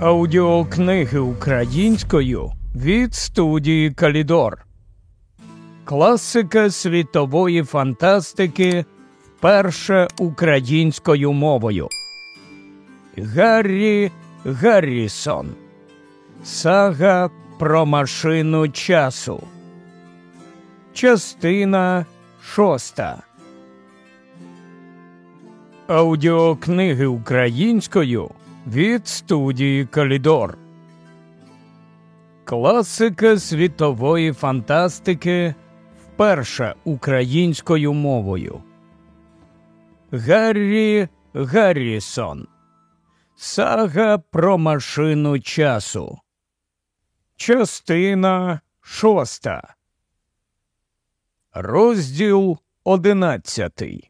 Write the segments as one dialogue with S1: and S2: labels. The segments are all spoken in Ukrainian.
S1: Аудіокниги українською від студії Калідор. Класика світової фантастики вперше українською мовою. Гаррі Гаррісон. Сага про машину часу. Частина шоста. Аудіокниги українською від студії Калідор. Класика світової фантастики вперше українською мовою. Гаррі Гаррісон. Сага про машину часу. Частина шоста. Розділ одинадцятий.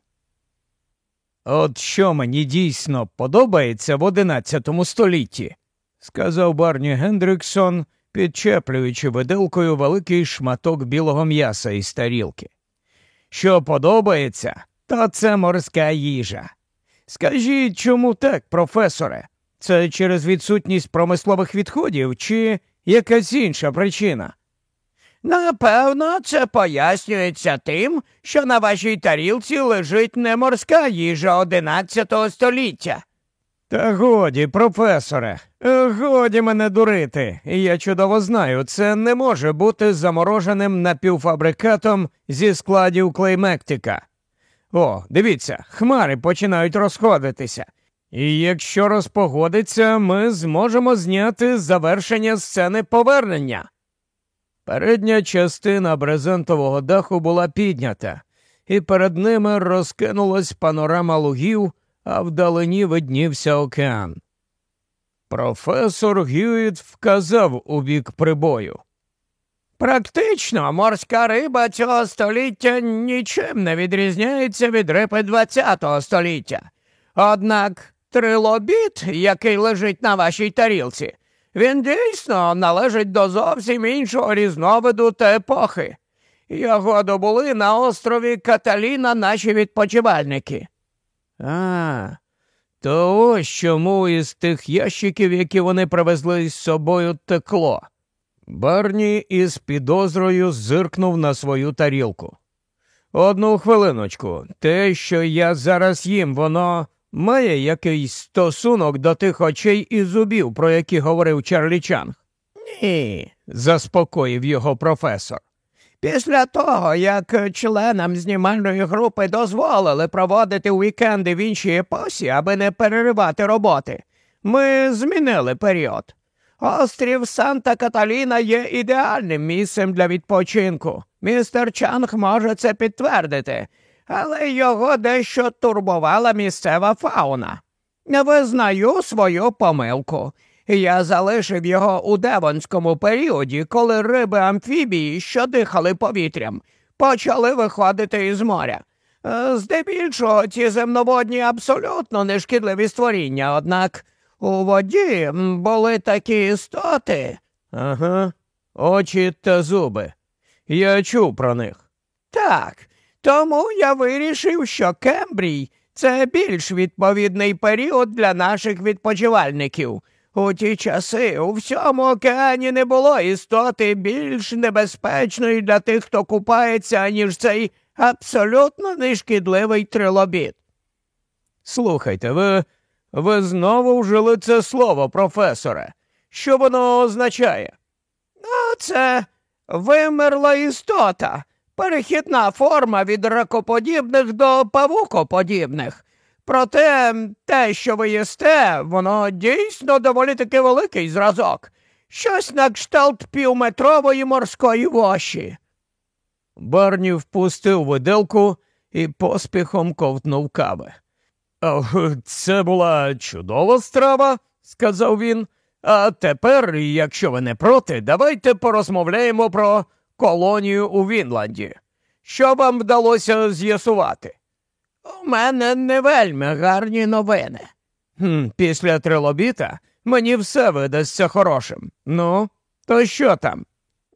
S1: От що мені дійсно подобається в одинадцятому столітті, сказав Барні Гендриксон, підчеплюючи виделкою великий шматок білого м'яса із тарілки. Що подобається, то це морська їжа. Скажіть, чому так, професоре? Це через відсутність промислових відходів чи якась інша причина?
S2: Напевно, це пояснюється тим, що на вашій тарілці лежить не морська їжа одинадцятого століття.
S1: Та годі, професоре, е, годі мене дурити. Я чудово знаю, це не може бути замороженим напівфабрикатом зі складів клеймектика. О, дивіться, хмари починають розходитися. І якщо розпогодиться, ми зможемо зняти завершення сцени повернення. Передня частина брезентового даху була піднята, і перед ними розкинулась панорама лугів, а вдалині виднівся океан. Професор Гюїт вказав у бік прибою.
S2: Практично морська риба цього століття нічим не відрізняється від риби ХХ століття. Однак трилобіт, який лежить на вашій тарілці, він дійсно належить до зовсім іншого різновиду та епохи. Його добули на острові Каталіна наші відпочивальники.
S1: А, то ось чому із тих ящиків, які вони привезли з собою, текло. Барні із підозрою зиркнув на свою тарілку. Одну хвилиночку, те, що я зараз їм, воно має якийсь стосунок до тих очей і зубів, про які говорив Чарлі Чанг?
S2: Ні,
S1: заспокоїв його професор.
S2: Після того, як членам знімальної групи дозволили проводити вікенди в іншій епосі, аби не переривати роботи, ми змінили період. Острів Санта Каталіна є ідеальним місцем для відпочинку. Містер Чанг може це підтвердити, але його дещо турбувала місцева фауна. Визнаю свою помилку. Я залишив його у девонському періоді, коли риби амфібії, що дихали повітрям, почали виходити із моря. Е, здебільшого ці земноводні абсолютно нешкідливі створіння, однак у воді були такі істоти.
S1: Ага, очі та зуби. Я чув про них.
S2: Так, тому я вирішив, що Кембрій це більш відповідний період для наших відпочивальників. У ті часи у всьому океані не було істоти більш небезпечної для тих, хто купається, ніж цей абсолютно нешкідливий трилобіт.
S1: Слухайте, ви ви знову вжили це слово, професоре. Що воно означає?
S2: Ну, це вимерла істота, перехідна форма від ракоподібних до павукоподібних. Проте те, що ви їсте, воно дійсно доволі таки великий зразок, щось на кшталт півметрової морської воші.
S1: Барні впустив виделку і поспіхом ковтнув кави. Це була чудова страва, сказав він. А тепер, якщо ви не проти, давайте порозмовляємо про колонію у Вінланді. Що вам вдалося з'ясувати?
S2: У мене не вельми гарні новини.
S1: Після трилобіта мені все видасться хорошим. Ну, то що там?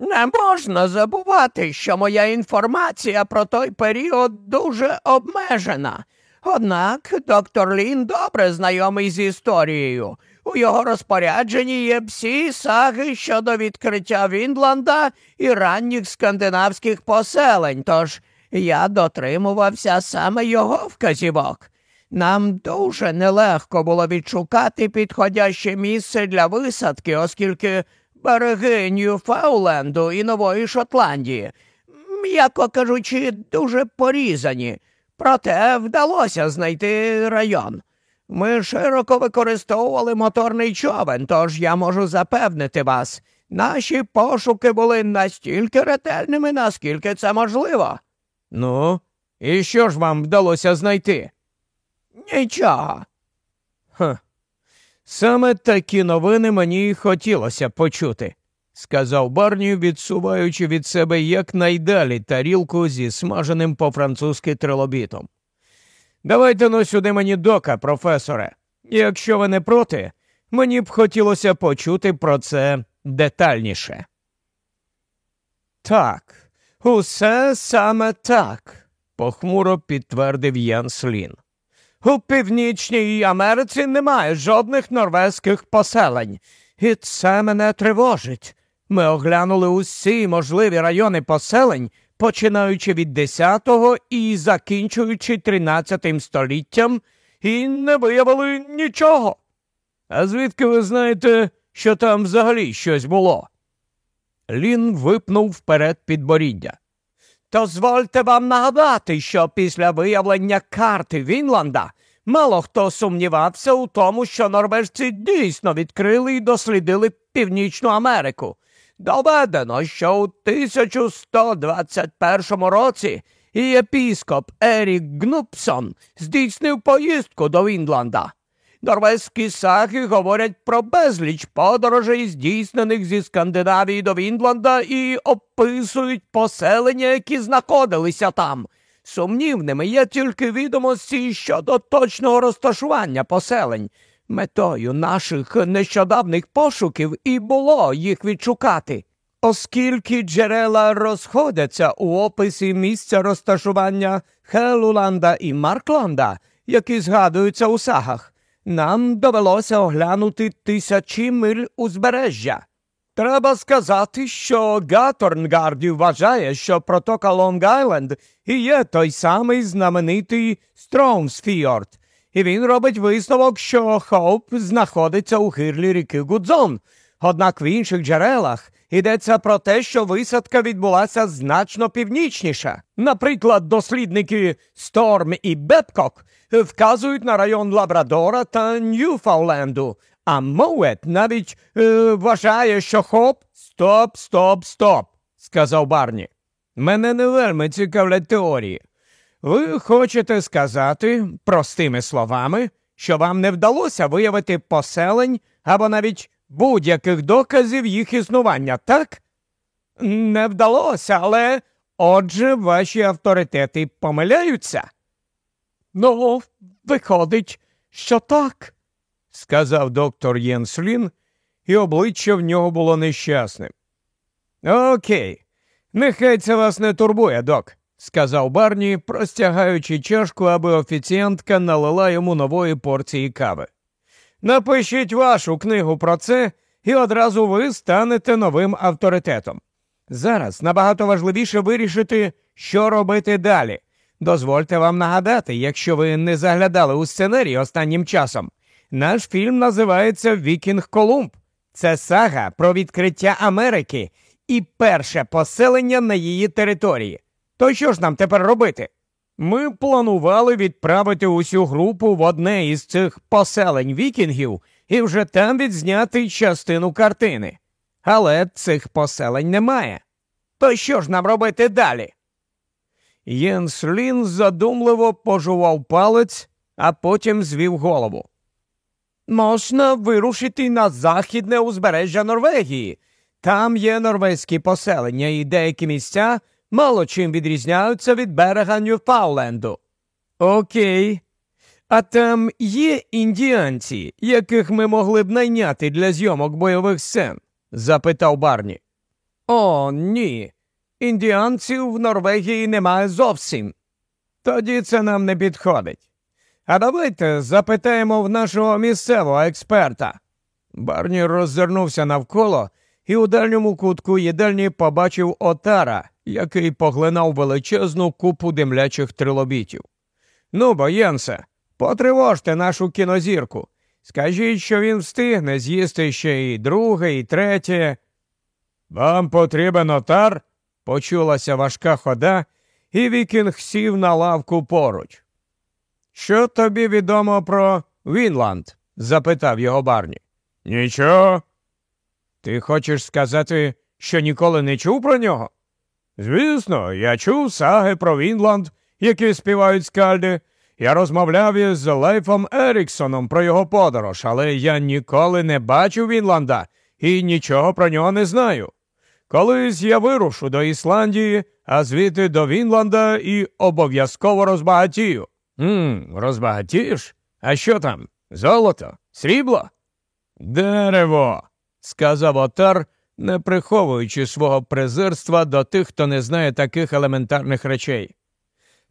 S2: Не можна забувати, що моя інформація про той період дуже обмежена. Однак доктор Лін добре знайомий з історією. У його розпорядженні є всі саги щодо відкриття Віндланда і ранніх скандинавських поселень, тож я дотримувався саме його вказівок. Нам дуже нелегко було відшукати підходяще місце для висадки, оскільки береги Ньюфауленду і Нової Шотландії, м'яко кажучи, дуже порізані, проте вдалося знайти район. Ми широко використовували моторний човен, тож я можу запевнити вас, наші пошуки були настільки ретельними, наскільки це можливо.
S1: Ну, і що ж вам вдалося знайти?
S2: Нічого.
S1: Ха. Саме такі новини мені й хотілося почути, сказав Барні, відсуваючи від себе якнайдалі тарілку зі смаженим по-французьки трилобітом. Давайте ну сюди мені дока, професоре. Якщо ви не проти, мені б хотілося почути про це детальніше. Так, усе саме так, похмуро підтвердив Ян Слін. У Північній Америці немає жодних норвезьких поселень, і це мене тривожить. Ми оглянули усі можливі райони поселень, починаючи від 10-го і закінчуючи 13 століттям, і не виявили нічого. А звідки ви знаєте, що там взагалі щось було? Лін випнув вперед підборіддя.
S2: Дозвольте вам нагадати, що після виявлення карти Вінланда мало хто сумнівався у тому, що норвежці дійсно відкрили і дослідили Північну Америку. Доведено, що у 1121 році єпіскоп Ерік Гнупсон здійснив поїздку до Вінланда. Норвезькі саги говорять про безліч подорожей, здійснених зі Скандинавії до Вінланда, і описують поселення, які знаходилися там. Сумнівними є тільки відомості щодо точного розташування поселень. Метою наших нещодавних пошуків і було їх відшукати. Оскільки джерела розходяться у описі місця розташування Хелуланда і Маркланда, які згадуються у сагах нам довелося оглянути тисячі миль узбережжя. Треба сказати, що Гаторнгарді вважає, що протока Лонг-Айленд і є той самий знаменитий Строумсфіорд, і він робить висновок, що Хоуп знаходиться у гирлі ріки Гудзон. Однак в інших джерелах йдеться про те, що висадка відбулася значно північніше. Наприклад, дослідники Сторм і Бепкок вказують на район Лабрадора та Ньюфауленду, а Моует навіть е, вважає, що хоп, стоп, стоп, стоп, сказав Барні. Мене не вельми цікавлять теорії. Ви хочете сказати, простими словами, що вам не вдалося виявити поселень або навіть будь-яких доказів їх існування, так? Не вдалося, але отже, ваші авторитети помиляються. Ну, виходить, що так, сказав доктор Єнслін, і обличчя в нього було нещасним. Окей, нехай це вас не турбує, док, сказав Барні, простягаючи чашку, аби офіціантка налила йому нової порції кави. Напишіть вашу книгу про це, і одразу ви станете новим авторитетом. Зараз набагато важливіше вирішити, що робити далі. Дозвольте вам нагадати, якщо ви не заглядали у сценарій останнім часом. Наш фільм називається Вікінг Колумб. Це сага про відкриття Америки і перше поселення на її території. То що ж нам тепер робити? Ми планували відправити усю групу в одне із цих поселень вікінгів і вже там відзняти частину картини. Але цих поселень немає. То що ж нам робити далі? Єнс Лін задумливо пожував палець, а потім звів голову. Можна вирушити на західне узбережжя Норвегії. Там є норвезькі поселення, і деякі місця мало чим відрізняються від берега Ньюфауленду. Окей. А там є індіанці, яких ми могли б найняти для зйомок бойових сцен? запитав Барні. О, ні. Індіанців в Норвегії немає зовсім. Тоді це нам не підходить. А давайте запитаємо в нашого місцевого експерта.
S1: Барні роззирнувся навколо і у дальньому кутку їдальні побачив отара, який поглинав величезну купу димлячих трилобітів. Ну, бо, Єнсе, потривожте нашу кінозірку. Скажіть, що він встигне з'їсти ще і друге, і третє. Вам потрібен отар? почулася важка хода, і Вікінг сів на лавку поруч. Що тобі відомо про Вінланд? запитав його Барні. Нічого. Ти хочеш сказати, що ніколи не чув про нього? Звісно, я чув саги про Вінланд, які співають скальди. Я розмовляв із Лейфом Еріксоном про його подорож, але я ніколи не бачив Вінланда і нічого про нього не знаю. Колись я вирушу до Ісландії, а звідти до Вінланда і обов'язково розбагатію. Мм, розбагатієш? А що там? Золото? Срібло? Дерево, сказав отар, не приховуючи свого презирства до тих, хто не знає таких елементарних речей.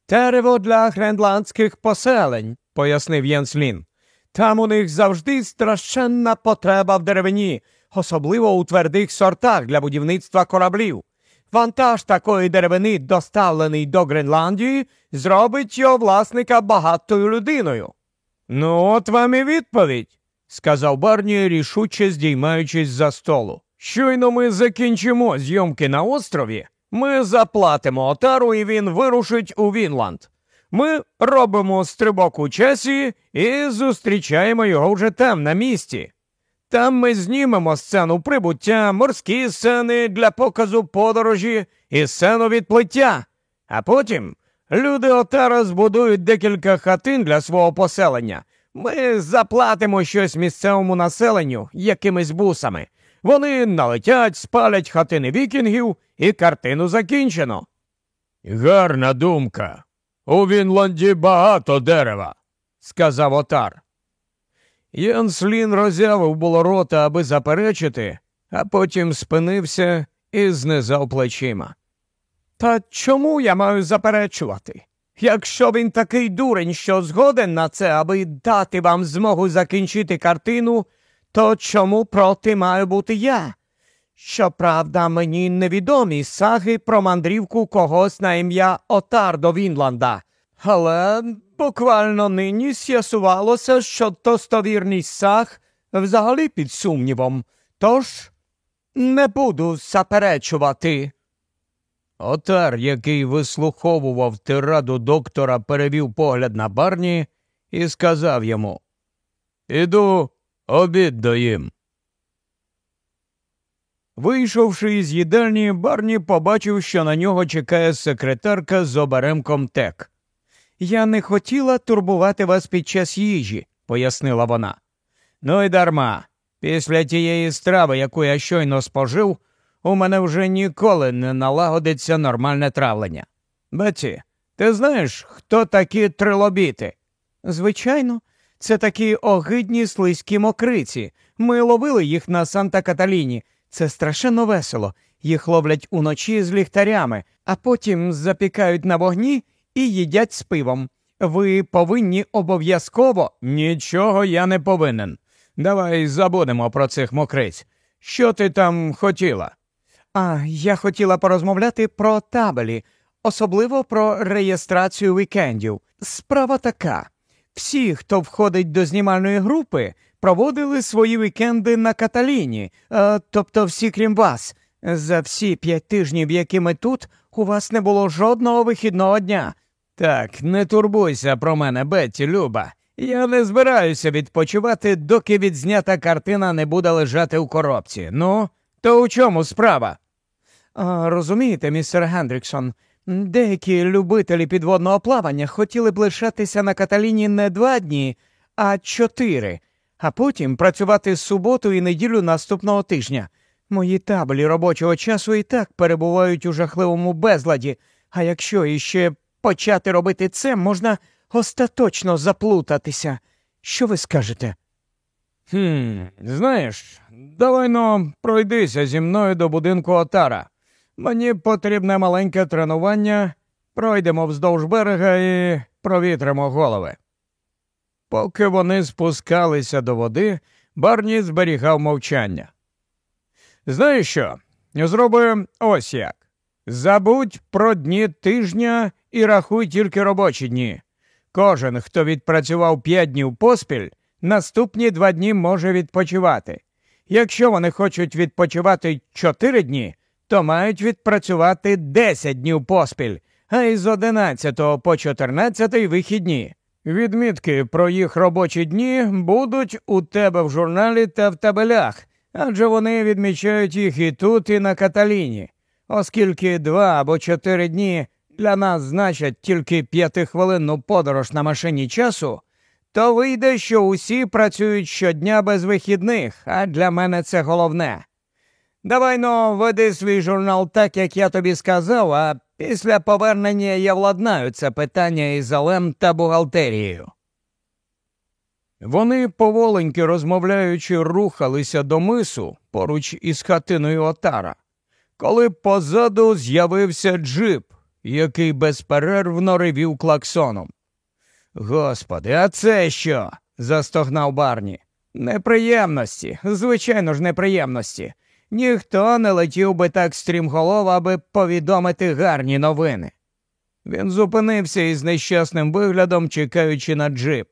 S1: Дерево для гренландських поселень, пояснив Єнслін. Там у них завжди страшенна потреба в деревині, особливо у твердих сортах для будівництва кораблів. Вантаж такої деревини, доставлений до Гренландії, зробить його власника багатою людиною. Ну, от вам і відповідь, сказав Барні, рішуче здіймаючись за столу. Щойно ми закінчимо зйомки на острові, ми заплатимо отару, і він вирушить у Вінланд. Ми робимо стрибок у часі і зустрічаємо його вже там, на місці. Там ми знімемо сцену прибуття, морські сцени для показу подорожі і сцену відплиття. А потім люди отара збудують декілька хатин для свого поселення. Ми заплатимо щось місцевому населенню якимись бусами. Вони налетять, спалять хатини вікінгів, і картину закінчено. Гарна думка. У Вінланді багато дерева, сказав отар. Янслін роззявив було рота, аби заперечити, а потім спинився і знизав плечима. Та чому я маю заперечувати? Якщо він такий дурень, що згоден на це, аби дати вам змогу закінчити картину, то чому проти маю бути я? Щоправда, мені невідомі саги про мандрівку когось на ім'я Отар до Вінланда, але буквально нині з'ясувалося, що достовірність саг взагалі під сумнівом, тож не буду заперечувати. Отар, який вислуховував тираду доктора, перевів погляд на барні і сказав йому Іду обід доїм. Вийшовши із їдальні, Барні побачив, що на нього чекає секретарка з оберемком тек. Я не хотіла турбувати вас під час їжі, пояснила вона. Ну й дарма. Після тієї страви, яку я щойно спожив, у мене вже ніколи не налагодиться нормальне травлення. Беці, ти знаєш, хто такі трилобіти? Звичайно, це такі огидні слизькі мокриці. Ми ловили їх на Санта Каталіні. Це страшенно весело. Їх ловлять уночі з ліхтарями, а потім запікають на вогні і їдять з пивом. Ви повинні обов'язково. Нічого я не повинен. Давай забудемо про цих мокриць. Що ти там хотіла? А я хотіла порозмовляти про табелі, особливо про реєстрацію вікендів. Справа така. Всі, хто входить до знімальної групи, проводили свої вікенди на Каталіні, е, тобто всі крім вас. За всі п'ять тижнів, які ми тут, у вас не було жодного вихідного дня. Так, не турбуйся про мене, Бетті, Люба. Я не збираюся відпочивати, доки відзнята картина не буде лежати у коробці. Ну, то у чому справа? А, Розумієте, містер Гендріксон, деякі любителі підводного плавання хотіли б лишатися на Каталіні не два дні, а чотири, а потім працювати суботу і неділю наступного тижня. Мої табелі робочого часу і так перебувають у жахливому безладі, а якщо іще почати робити це, можна остаточно заплутатися. Що ви скажете? Хм, Знаєш, давай но пройдися зі мною до будинку отара. Мені потрібне маленьке тренування, пройдемо вздовж берега і провітримо голови. Поки вони спускалися до води, Барні зберігав мовчання. Знаєш що? Зроби ось як. Забудь про дні тижня і рахуй тільки робочі дні. Кожен, хто відпрацював п'ять днів поспіль, наступні два дні може відпочивати. Якщо вони хочуть відпочивати чотири дні, то мають відпрацювати десять днів поспіль, а із 11 по 14 вихідні. Відмітки про їх робочі дні будуть у тебе в журналі та в табелях, адже вони відмічають їх і тут, і на Каталіні, оскільки два або чотири дні для нас значать тільки п'ятихвилинну подорож на машині часу, то вийде, що усі працюють щодня без вихідних, а для мене це головне. Давай но веди свій журнал так, як я тобі сказав, а після повернення я владнаю це питання із залем та бухгалтерією. Вони поволеньки розмовляючи, рухалися до мису поруч із хатиною отара, коли позаду з'явився джип, який безперервно ревів клаксоном. Господи, а це що? застогнав Барні. Неприємності, звичайно ж, неприємності. Ніхто не летів би так стрімголов, аби повідомити гарні новини. Він зупинився із нещасним виглядом, чекаючи на джип.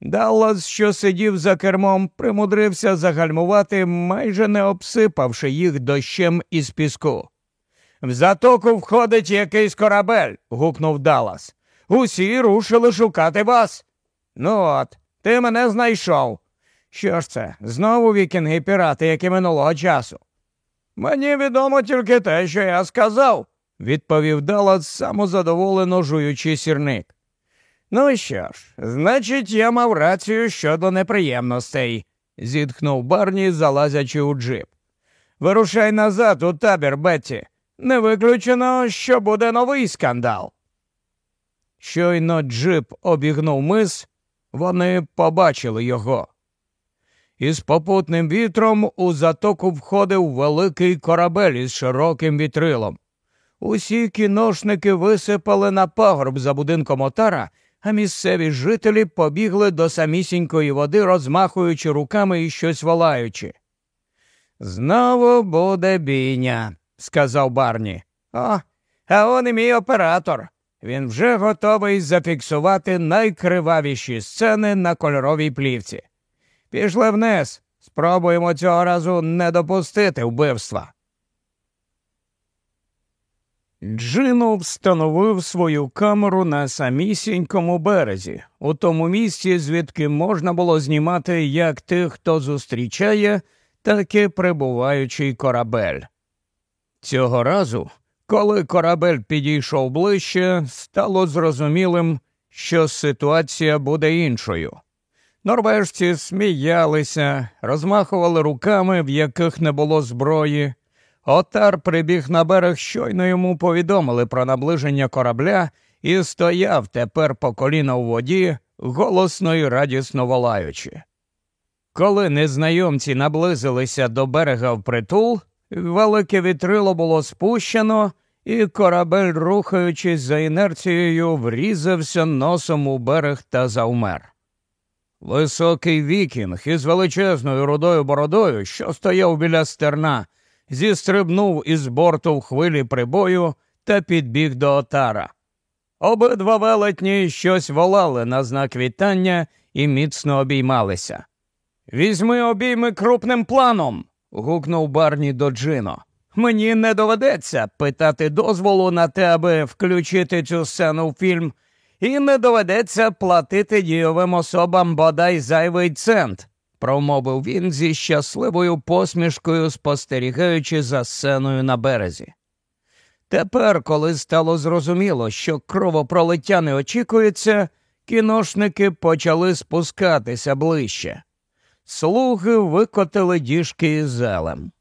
S1: Даллас, що сидів за кермом, примудрився загальмувати, майже не обсипавши їх дощем із піску. В затоку входить якийсь корабель. гукнув Даллас. Усі рушили шукати вас. Ну от, ти мене знайшов. Що ж це? Знову вікінги пірати, як і минулого часу. Мені відомо тільки те, що я сказав, відповів Даллас, самозадоволено жуючи сірник. Ну що ж, значить, я мав рацію щодо неприємностей, зітхнув Барні, залазячи у джип. Вирушай назад у табір, Бетті. Не виключено, що буде новий скандал. Щойно джип обігнув мис, вони побачили його. Із попутним вітром у затоку входив великий корабель із широким вітрилом. Усі кіношники висипали на пагорб за будинком отара, а місцеві жителі побігли до самісінької води, розмахуючи руками і щось волаючи. Знову буде бійня, сказав Барні. О, а он і мій оператор. Він вже готовий зафіксувати найкривавіші сцени на кольоровій плівці. Пішли вниз, спробуємо цього разу не допустити вбивства. Джину встановив свою камеру на самісінькому березі, у тому місці, звідки можна було знімати як тих, хто зустрічає, так і прибуваючий корабель. Цього разу, коли корабель підійшов ближче, стало зрозумілим, що ситуація буде іншою. Норвежці сміялися, розмахували руками, в яких не було зброї. Отар прибіг на берег, щойно йому повідомили про наближення корабля і стояв тепер по коліна у воді, голосно і радісно волаючи. Коли незнайомці наблизилися до берега впритул, велике вітрило було спущено, і корабель, рухаючись за інерцією, врізався носом у берег та завмер. Високий вікінг із величезною рудою бородою, що стояв біля стерна, зістрибнув із борту в хвилі прибою та підбіг до отара. Обидва велетні щось волали на знак вітання і міцно обіймалися. Візьми обійми крупним планом. гукнув Барні до Джино. Мені не доведеться питати дозволу на те, аби включити цю сцену в фільм, і не доведеться платити дійовим особам бодай зайвий цент, промовив він зі щасливою посмішкою, спостерігаючи за сценою на березі. Тепер, коли стало зрозуміло, що кровопролиття не очікується, кіношники почали спускатися ближче. Слуги викотили діжки із зелем.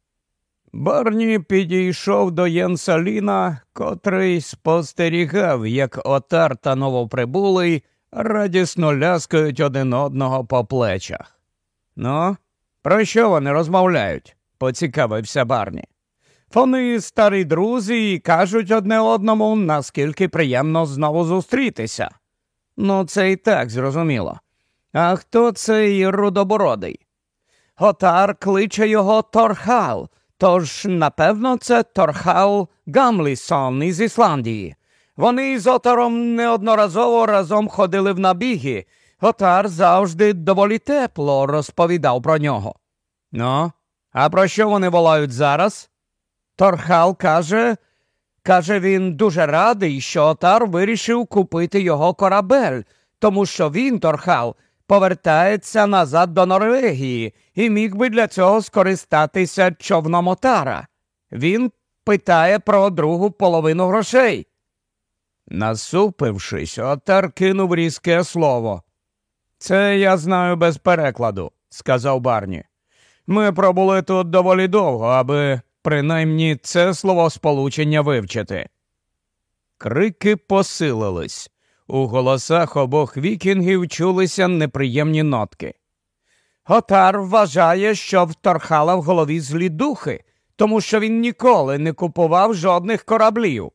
S1: Барні підійшов до Єнсаліна, котрий спостерігав, як отар та новоприбулий радісно ляскають один одного по плечах. Ну, про що вони розмовляють? поцікавився Барні. Вони старі друзі і кажуть одне одному, наскільки приємно знову зустрітися. Ну, це і так зрозуміло. А хто цей рудобородий?
S2: Отар кличе його Торхал, тож, напевно, це Торхал Гамлісон із Ісландії. Вони з Отаром неодноразово разом ходили в набіги. Отар завжди доволі тепло розповідав про нього. Ну, а про що вони волають зараз? Торхал каже, каже, він дуже радий, що Отар вирішив купити його корабель, тому що він, Торхал, повертається назад до Норвегії і міг би для цього скористатися човном Отара. Він питає про другу половину грошей.
S1: Насупившись, отар кинув різке слово. Це я знаю без перекладу, сказав Барні. Ми пробули тут доволі довго, аби принаймні це словосполучення вивчити. Крики посилились. У голосах обох вікінгів чулися неприємні нотки.
S2: Отар вважає, що вторхала в голові злі духи, тому що він ніколи не купував жодних кораблів.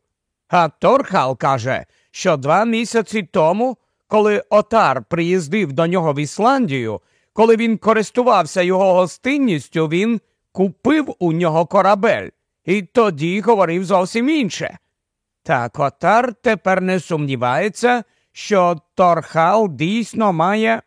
S2: А Торхал каже, що два місяці тому, коли Отар приїздив до нього в Ісландію, коли він користувався його гостинністю, він купив у нього корабель і тоді говорив зовсім інше. Так Отар тепер не сумнівається, що Торхал дійсно має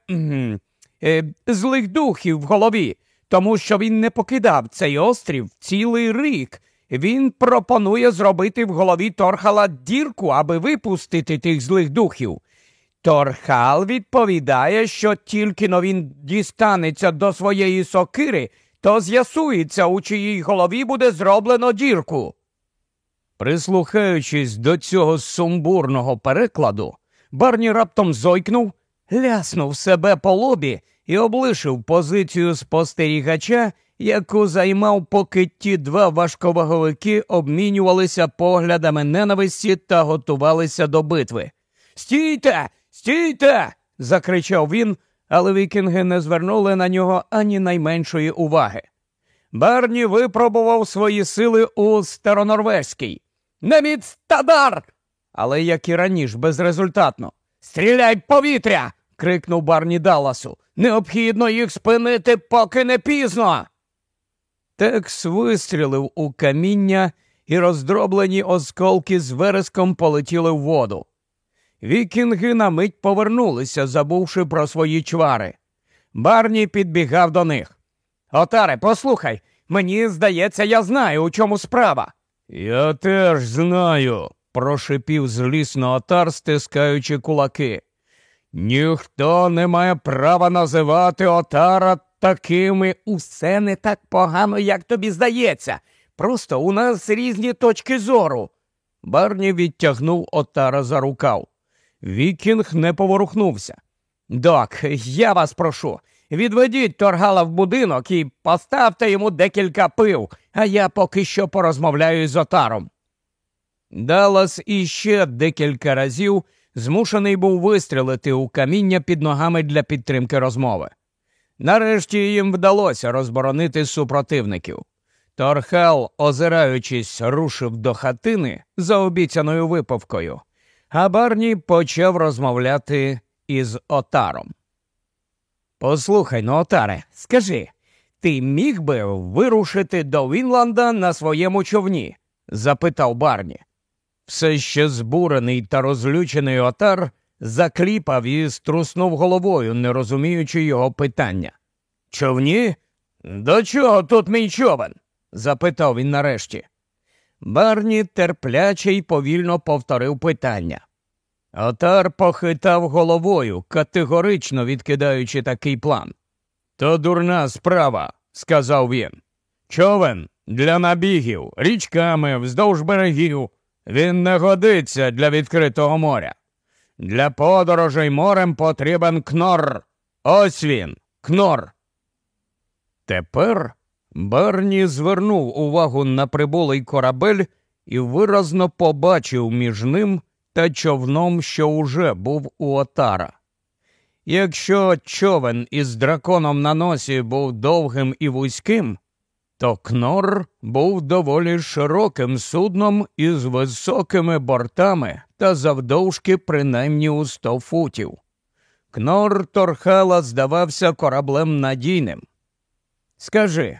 S2: е, злих духів в голові, тому що він не покидав цей острів цілий рік. Він пропонує зробити в голові Торхала дірку, аби випустити тих злих духів. Торхал відповідає, що тільки но він дістанеться до своєї сокири, то з'ясується, у чиїй голові буде зроблено дірку.
S1: Прислухаючись до цього сумбурного перекладу, Барні раптом зойкнув, ляснув себе по лобі і облишив позицію спостерігача, яку займав, поки ті два важковаговики обмінювалися поглядами ненависті та готувалися до битви. Стійте, стійте. закричав він, але вікінги не звернули на нього ані найменшої уваги. Барні випробував свої сили у старонорвезькій. Неміцтадар! Але як і раніше, безрезультатно. Стріляй повітря. крикнув Барні Далласу. Необхідно їх спинити, поки не пізно. Текс вистрілив у каміння, і роздроблені осколки з вереском полетіли в воду. Вікінги на мить повернулися, забувши про свої чвари. Барні підбігав до них. Отаре, послухай, мені здається, я знаю, у чому справа. Я теж знаю, прошипів злісно отар, стискаючи кулаки. Ніхто не має права називати отара такими. Усе не так погано, як тобі здається. Просто у нас різні точки зору. Барні відтягнув отара за рукав. Вікінг не поворухнувся. Док, я вас прошу, відведіть торгала в будинок і поставте йому декілька пив, а я поки що порозмовляю з отаром. Даллас іще декілька разів змушений був вистрілити у каміння під ногами для підтримки розмови. Нарешті їм вдалося розборонити супротивників. Торхал, озираючись, рушив до хатини за обіцяною випавкою, а Барні почав розмовляти із отаром. Послухай ну, отаре, скажи, ти міг би вирушити до Вінланда на своєму човні? запитав Барні. Все ще збурений та розлючений отар закліпав і струснув головою, не розуміючи його питання. Човні? До чого тут мій човен? запитав він нарешті. Барні терпляче й повільно повторив питання. Отар похитав головою, категорично відкидаючи такий план. То дурна справа, сказав він. Човен для набігів, річками, вздовж берегів. Він не годиться для відкритого моря. Для подорожей морем потрібен кнор. Ось він, кнор. Тепер Берні звернув увагу на прибулий корабель і виразно побачив між ним та човном, що уже був у отара. Якщо човен із драконом на носі був довгим і вузьким, то Кнор був доволі широким судном із високими бортами та завдовжки принаймні у сто футів. Кнор Торхала здавався кораблем надійним. Скажи,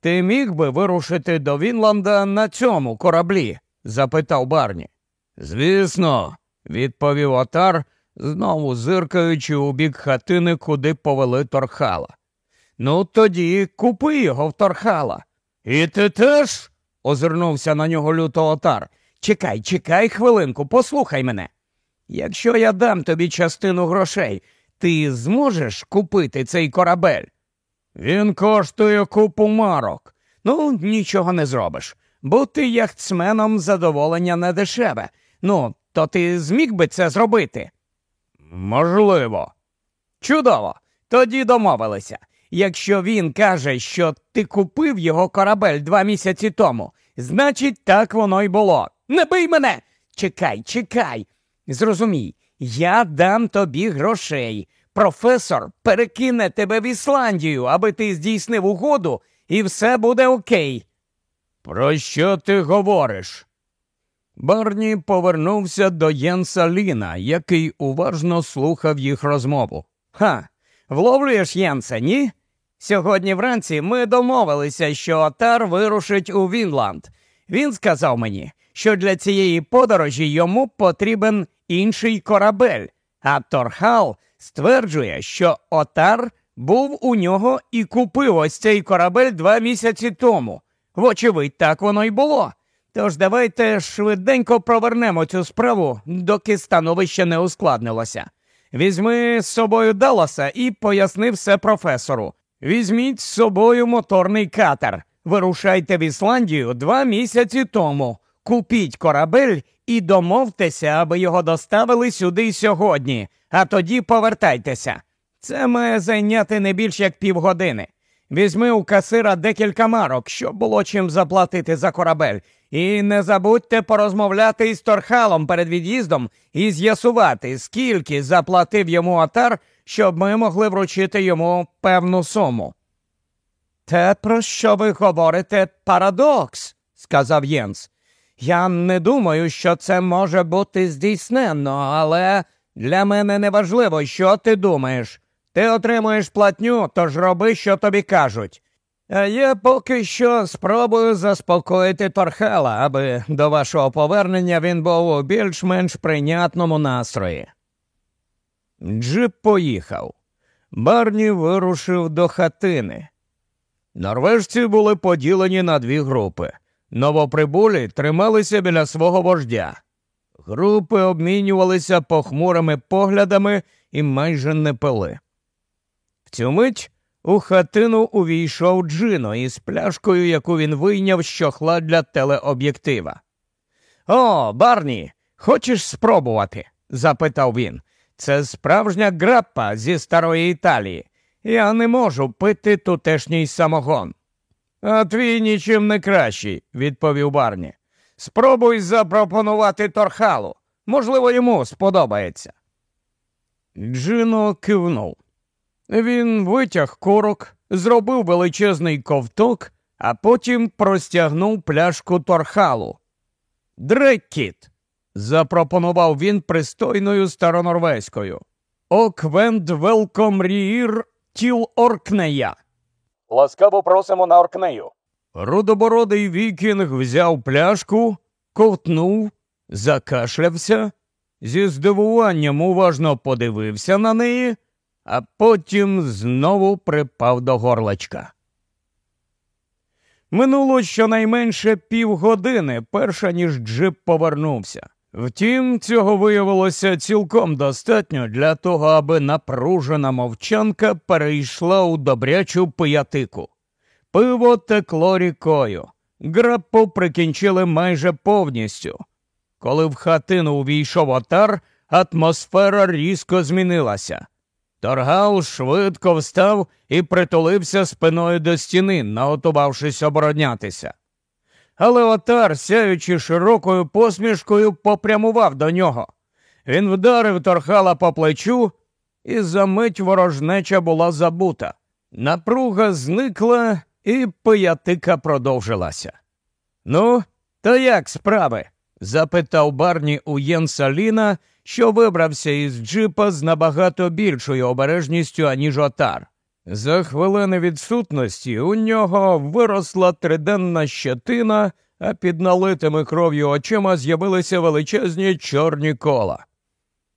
S1: ти міг би вирушити до Вінланда на цьому кораблі? запитав Барні. Звісно, відповів отар, знову зиркаючи у бік хатини, куди повели торхала. Ну, тоді купи його в торхала. І ти теж? озирнувся на нього люто отар. Чекай, чекай хвилинку, послухай мене. Якщо я дам тобі частину грошей, ти зможеш купити цей корабель? Він коштує купу марок. Ну, нічого не зробиш. Бути яхтсменом задоволення не дешеве. Ну, то ти зміг би це зробити? Можливо. Чудово. Тоді домовилися. Якщо він каже, що ти купив його корабель два місяці тому, значить, так воно й було. Не бий мене. Чекай, чекай. Зрозумій, я дам тобі грошей. Професор перекине тебе в Ісландію, аби ти здійснив угоду, і все буде окей. Про що ти говориш? Барні повернувся до Єнса Ліна, який уважно слухав їх розмову. Ха, вловлюєш Єнса, ні? Сьогодні вранці ми домовилися, що Отар вирушить у Вінланд. Він сказав мені, що для цієї подорожі йому потрібен інший корабель, а Торхал стверджує, що Отар був у нього і купив ось цей корабель два місяці тому. Вочевидь, так воно й було. Тож давайте швиденько провернемо цю справу, доки становище не ускладнилося. Візьми з собою Далласа і поясни все професору. Візьміть з собою моторний катер. Вирушайте в Ісландію два місяці тому. Купіть корабель і домовтеся, аби його доставили сюди сьогодні, а тоді повертайтеся. Це має зайняти не більш як півгодини. Візьми у касира декілька марок, щоб було чим заплатити за корабель. І не забудьте порозмовляти із Торхалом перед від'їздом і з'ясувати, скільки заплатив йому отар, щоб ми могли вручити йому певну суму. Те, про що ви говорите, парадокс, сказав Єнс. Я не думаю, що це може бути здійсненно, але для мене не важливо, що ти думаєш. Ти отримуєш платню, тож роби, що тобі кажуть. Я поки що спробую заспокоїти Торхела, аби до вашого повернення він був у більш-менш прийнятному настрої. Джип поїхав. Барні вирушив до хатини. Норвежці були поділені на дві групи. Новоприбулі трималися біля свого вождя. Групи обмінювалися похмурими поглядами і майже не пили. В цю мить у хатину увійшов Джино із пляшкою, яку він вийняв з чохла для телеоб'єктива. О, Барні, хочеш спробувати? запитав він. Це справжня граппа зі старої Італії. Я не можу пити тутешній самогон. А твій нічим не кращий, відповів Барні. Спробуй запропонувати торхалу. Можливо, йому сподобається. Джино кивнув. Він витяг корок, зробив величезний ковток, а потім простягнув пляшку торгалу. Drekkið, запропонував він пристойною старонорвезькою. Ok verið velkomnir til Orkneyja. Ласкаво просимо на Оркнею. Рудобородий вікінг взяв пляшку, ковтнув, закашлявся, зі здивуванням уважно подивився на неї, а потім знову припав до горлачка. Минуло щонайменше півгодини, перша ніж джип повернувся. Втім, цього виявилося цілком достатньо для того, аби напружена мовчанка перейшла у добрячу пиятику. Пиво текло рікою. Граппу прикінчили майже повністю. Коли в хатину увійшов отар, атмосфера різко змінилася. Торгал швидко встав і притулився спиною до стіни, наготувавшись оборонятися. Але отар, сяючи широкою посмішкою, попрямував до нього. Він вдарив торхала по плечу, і за мить ворожнеча була забута. Напруга зникла, і пиятика продовжилася. Ну, то як справи? запитав Барні у Єнса Ліна, що вибрався із джипа з набагато більшою обережністю, аніж отар. За хвилини відсутності у нього виросла триденна щетина, а під налитими кров'ю очима з'явилися величезні чорні кола.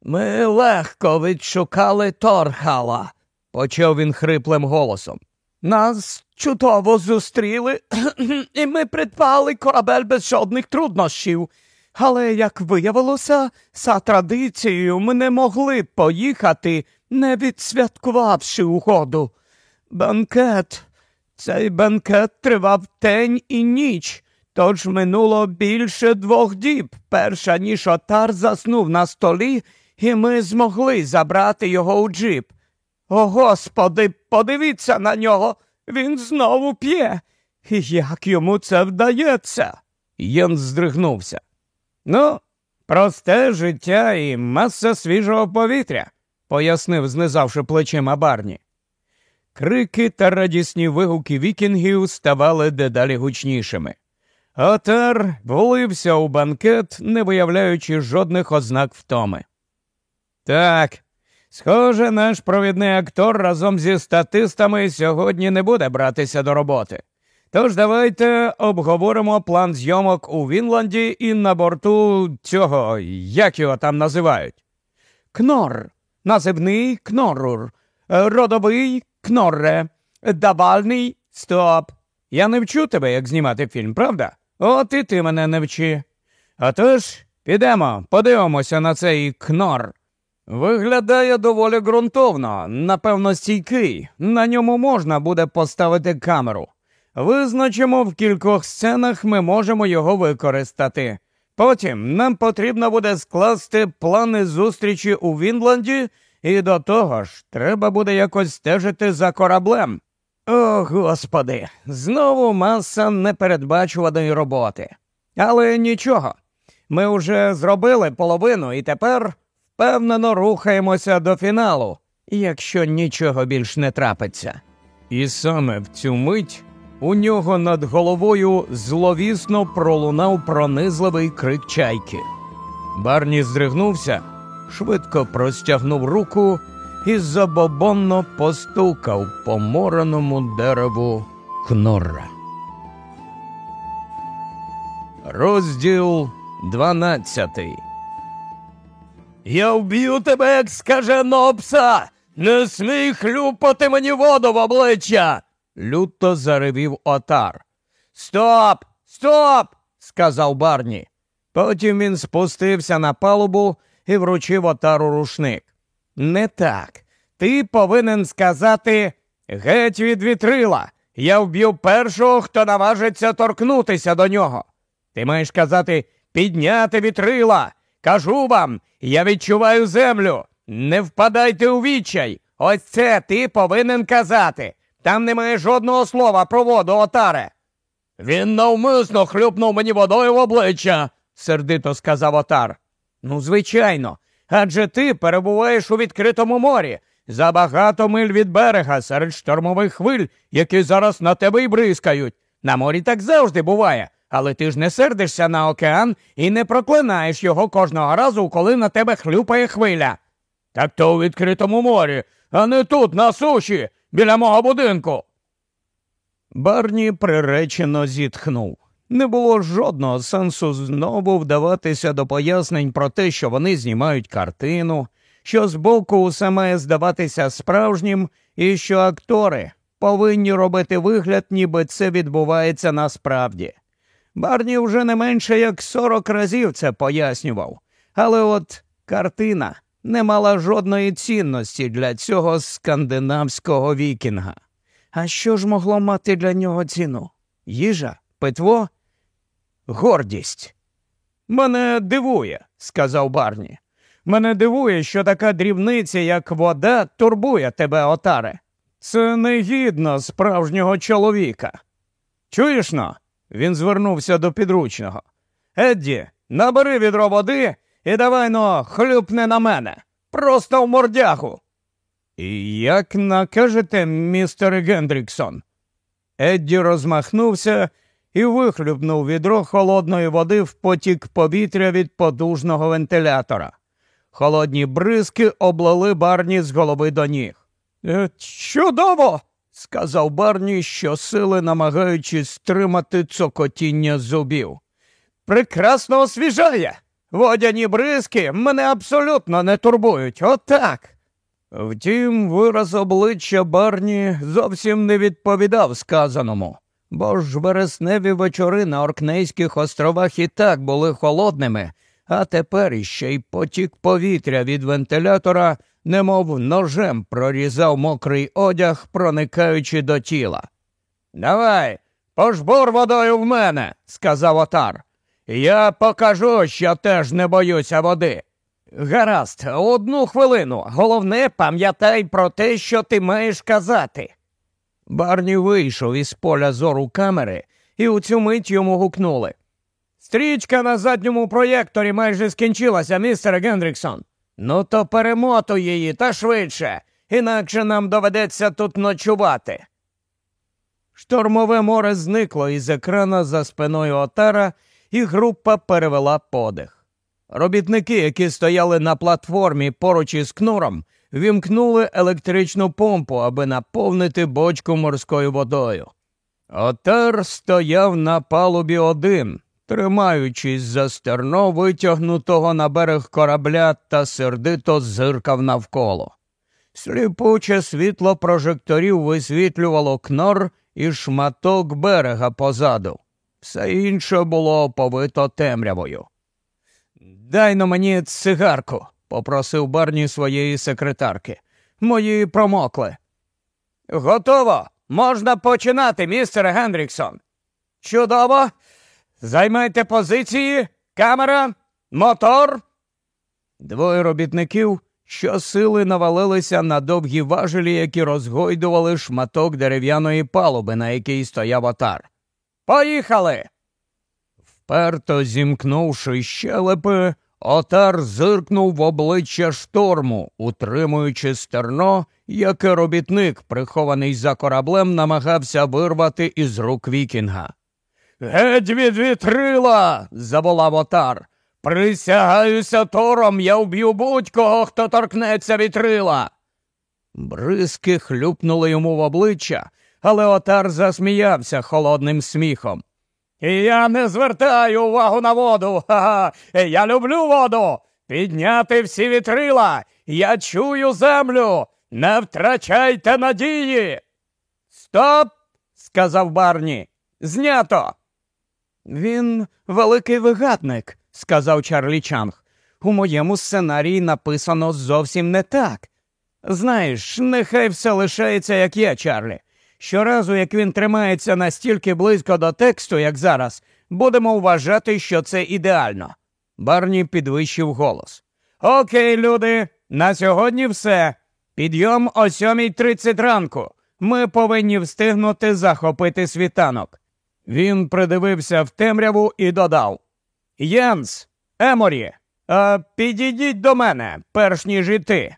S2: Ми легко відшукали Торхала, почав він хриплим голосом. Нас чудово зустріли, і ми придбали корабель без жодних труднощів. Але, як виявилося, за традицією ми не могли б поїхати, не відсвяткувавши угоду. Банкет. Цей банкет тривав день і ніч, тож минуло більше двох діб, перш ніж отар заснув на столі, і ми змогли забрати його у джип. О, господи, подивіться на нього. Він знову п'є. Як йому це вдається?
S1: Єн здригнувся. Ну, просте життя і маса свіжого повітря, пояснив, знизавши плечима барні. Крики та радісні вигуки вікінгів ставали дедалі гучнішими. Отар влився у банкет, не виявляючи жодних ознак втоми. Так, схоже, наш провідний актор разом зі статистами сьогодні не буде братися до роботи. Тож давайте обговоримо план зйомок у Вінланді і на борту цього, як його там називають.
S2: Кнор, називний кнорур, родовий кнорре, давальний стоп.
S1: Я не вчу тебе, як знімати фільм, правда? От і ти мене не вчи. Отож, підемо, подивимося на цей кнор. Виглядає доволі ґрунтовно, напевно, стійкий. На ньому можна буде поставити камеру. Визначимо, в кількох сценах ми можемо його використати. Потім нам потрібно буде скласти плани зустрічі у Вінланді, і до того ж, треба буде якось стежити за кораблем. О, господи, знову маса непередбачуваної роботи. Але нічого, ми вже зробили половину і тепер впевнено рухаємося до фіналу, якщо нічого більш не трапиться. І саме в цю мить у нього над головою зловісно пролунав пронизливий крик чайки. Барні здригнувся, швидко простягнув руку і забобонно постукав по мораному дереву кнора. Розділ дванадцятий. Я вб'ю тебе, як скаженого пса! Не смій хлюпати мені воду в обличчя люто заревів отар. Стоп! Стоп! сказав Барні. Потім він спустився на палубу і вручив отару рушник. Не так. Ти повинен сказати геть від вітрила. Я вб'ю першого, хто наважиться торкнутися до нього. Ти маєш казати підняти вітрила. Кажу вам, я відчуваю землю. Не впадайте у відчай. Ось це ти повинен казати. Там немає жодного слова про воду, отаре. Він навмисно хлюпнув мені водою в обличчя, сердито сказав отар. Ну, звичайно, адже ти перебуваєш у відкритому морі, за багато миль від берега серед штормових хвиль, які зараз на тебе й бризкають. На морі так завжди буває, але ти ж не сердишся на океан і не проклинаєш його кожного разу, коли на тебе хлюпає хвиля. Так то у відкритому морі, а не тут, на суші, біля мого будинку. Барні приречено зітхнув. Не було жодного сенсу знову вдаватися до пояснень про те, що вони знімають картину, що збоку усе має здаватися справжнім, і що актори повинні робити вигляд, ніби це відбувається насправді. Барні вже не менше як сорок разів це пояснював, але от картина не мала жодної цінності для цього скандинавського вікінга. А що ж могло мати для нього ціну? Їжа, питво, гордість. Мене дивує, сказав Барні. Мене дивує, що така дрібниця, як вода, турбує тебе, отаре. Це негідно справжнього чоловіка. Чуєш но? Він звернувся до підручного. Едді, набери відро води і давай но хлюпне на мене. Просто в мордягу. І як накажете, містер Гендріксон? Едді розмахнувся і вихлюпнув відро холодної води в потік повітря від подужного вентилятора. Холодні бризки облили барні з голови до ніг. Е, чудово, сказав Барні, щосили намагаючись стримати цокотіння зубів. Прекрасно освіжає. Водяні бризки мене абсолютно не турбують. Отак. Втім, вираз обличчя Барні зовсім не відповідав сказаному, бо ж вересневі вечори на Оркнейських островах і так були холодними, а тепер іще й потік повітря від вентилятора, немов ножем прорізав мокрий одяг, проникаючи до тіла. Давай, пожбур водою в мене, сказав отар. Я покажу, що теж не боюся води. Гаразд, одну хвилину. Головне, пам'ятай про те, що ти маєш казати. Барні вийшов із поля зору камери, і у цю мить йому гукнули. Стрічка на задньому проєкторі майже скінчилася, містер Гендріксон. Ну, то перемотуй її та швидше, інакше нам доведеться тут ночувати. Штормове море зникло із екрана за спиною отара, і група перевела подих. Робітники, які стояли на платформі поруч із кнуром, вімкнули електричну помпу, аби наповнити бочку морською водою. Отар стояв на палубі один, тримаючись за стерно витягнутого на берег корабля та сердито зиркав навколо. Сліпуче світло прожекторів висвітлювало кнор і шматок берега позаду. Все інше було оповито темрявою. Дай на мені цигарку, попросив Барні своєї секретарки. Мої промокли. Готово. Можна починати, містер Гендріксон. Чудово. Займайте позиції, камера, мотор. Двоє робітників щосили навалилися на довгі важелі, які розгойдували шматок дерев'яної палуби, на якій стояв отар. Поїхали. Вперто зімкнувши щелепи, отар зиркнув в обличчя шторму, утримуючи стерно, яке робітник, прихований за кораблем, намагався вирвати із рук вікінга. Геть від вітрила. заволав отар. Присягаюся тором, я вб'ю будь-кого, хто торкнеться вітрила. Бризки хлюпнули йому в обличчя, але отар засміявся холодним сміхом. Я не звертаю увагу на воду. Ха-ха. Я люблю воду. Підняти всі вітрила. Я чую землю. Не втрачайте надії. Стоп, сказав Барні. Знято. Він великий вигадник, сказав Чарлі Чанг. У моєму сценарії написано зовсім не так. Знаєш, нехай все лишається, як є, Чарлі. Щоразу, як він тримається настільки близько до тексту, як зараз, будемо вважати, що це ідеально. Барні підвищив голос. Окей, люди, на сьогодні все. Підйом о 7.30 ранку. Ми повинні встигнути захопити світанок. Він придивився в темряву і додав Єнс, Еморі, а підійдіть до мене, перш ніж іти.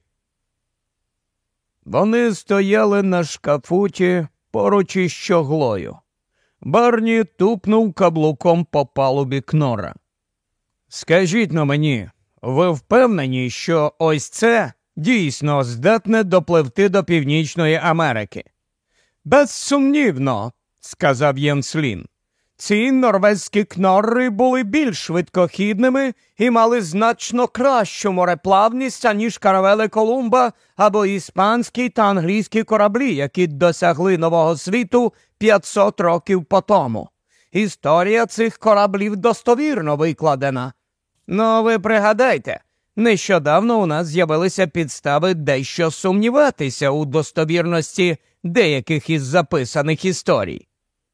S1: Вони стояли на шкафуті поруч із щоглою. Барні тупнув каблуком по палубі кнора. Скажіть на мені, ви впевнені, що ось це дійсно здатне допливти до Північної Америки? Безсумнівно, сказав Єнслін. Ці норвезькі кнори були більш швидкохідними і мали значно кращу мореплавність, аніж каравели Колумба або іспанські та англійські кораблі, які досягли нового світу 500 років по тому. Історія цих кораблів достовірно викладена. Ну, ви пригадайте, нещодавно у нас з'явилися підстави дещо сумніватися у достовірності деяких із записаних історій.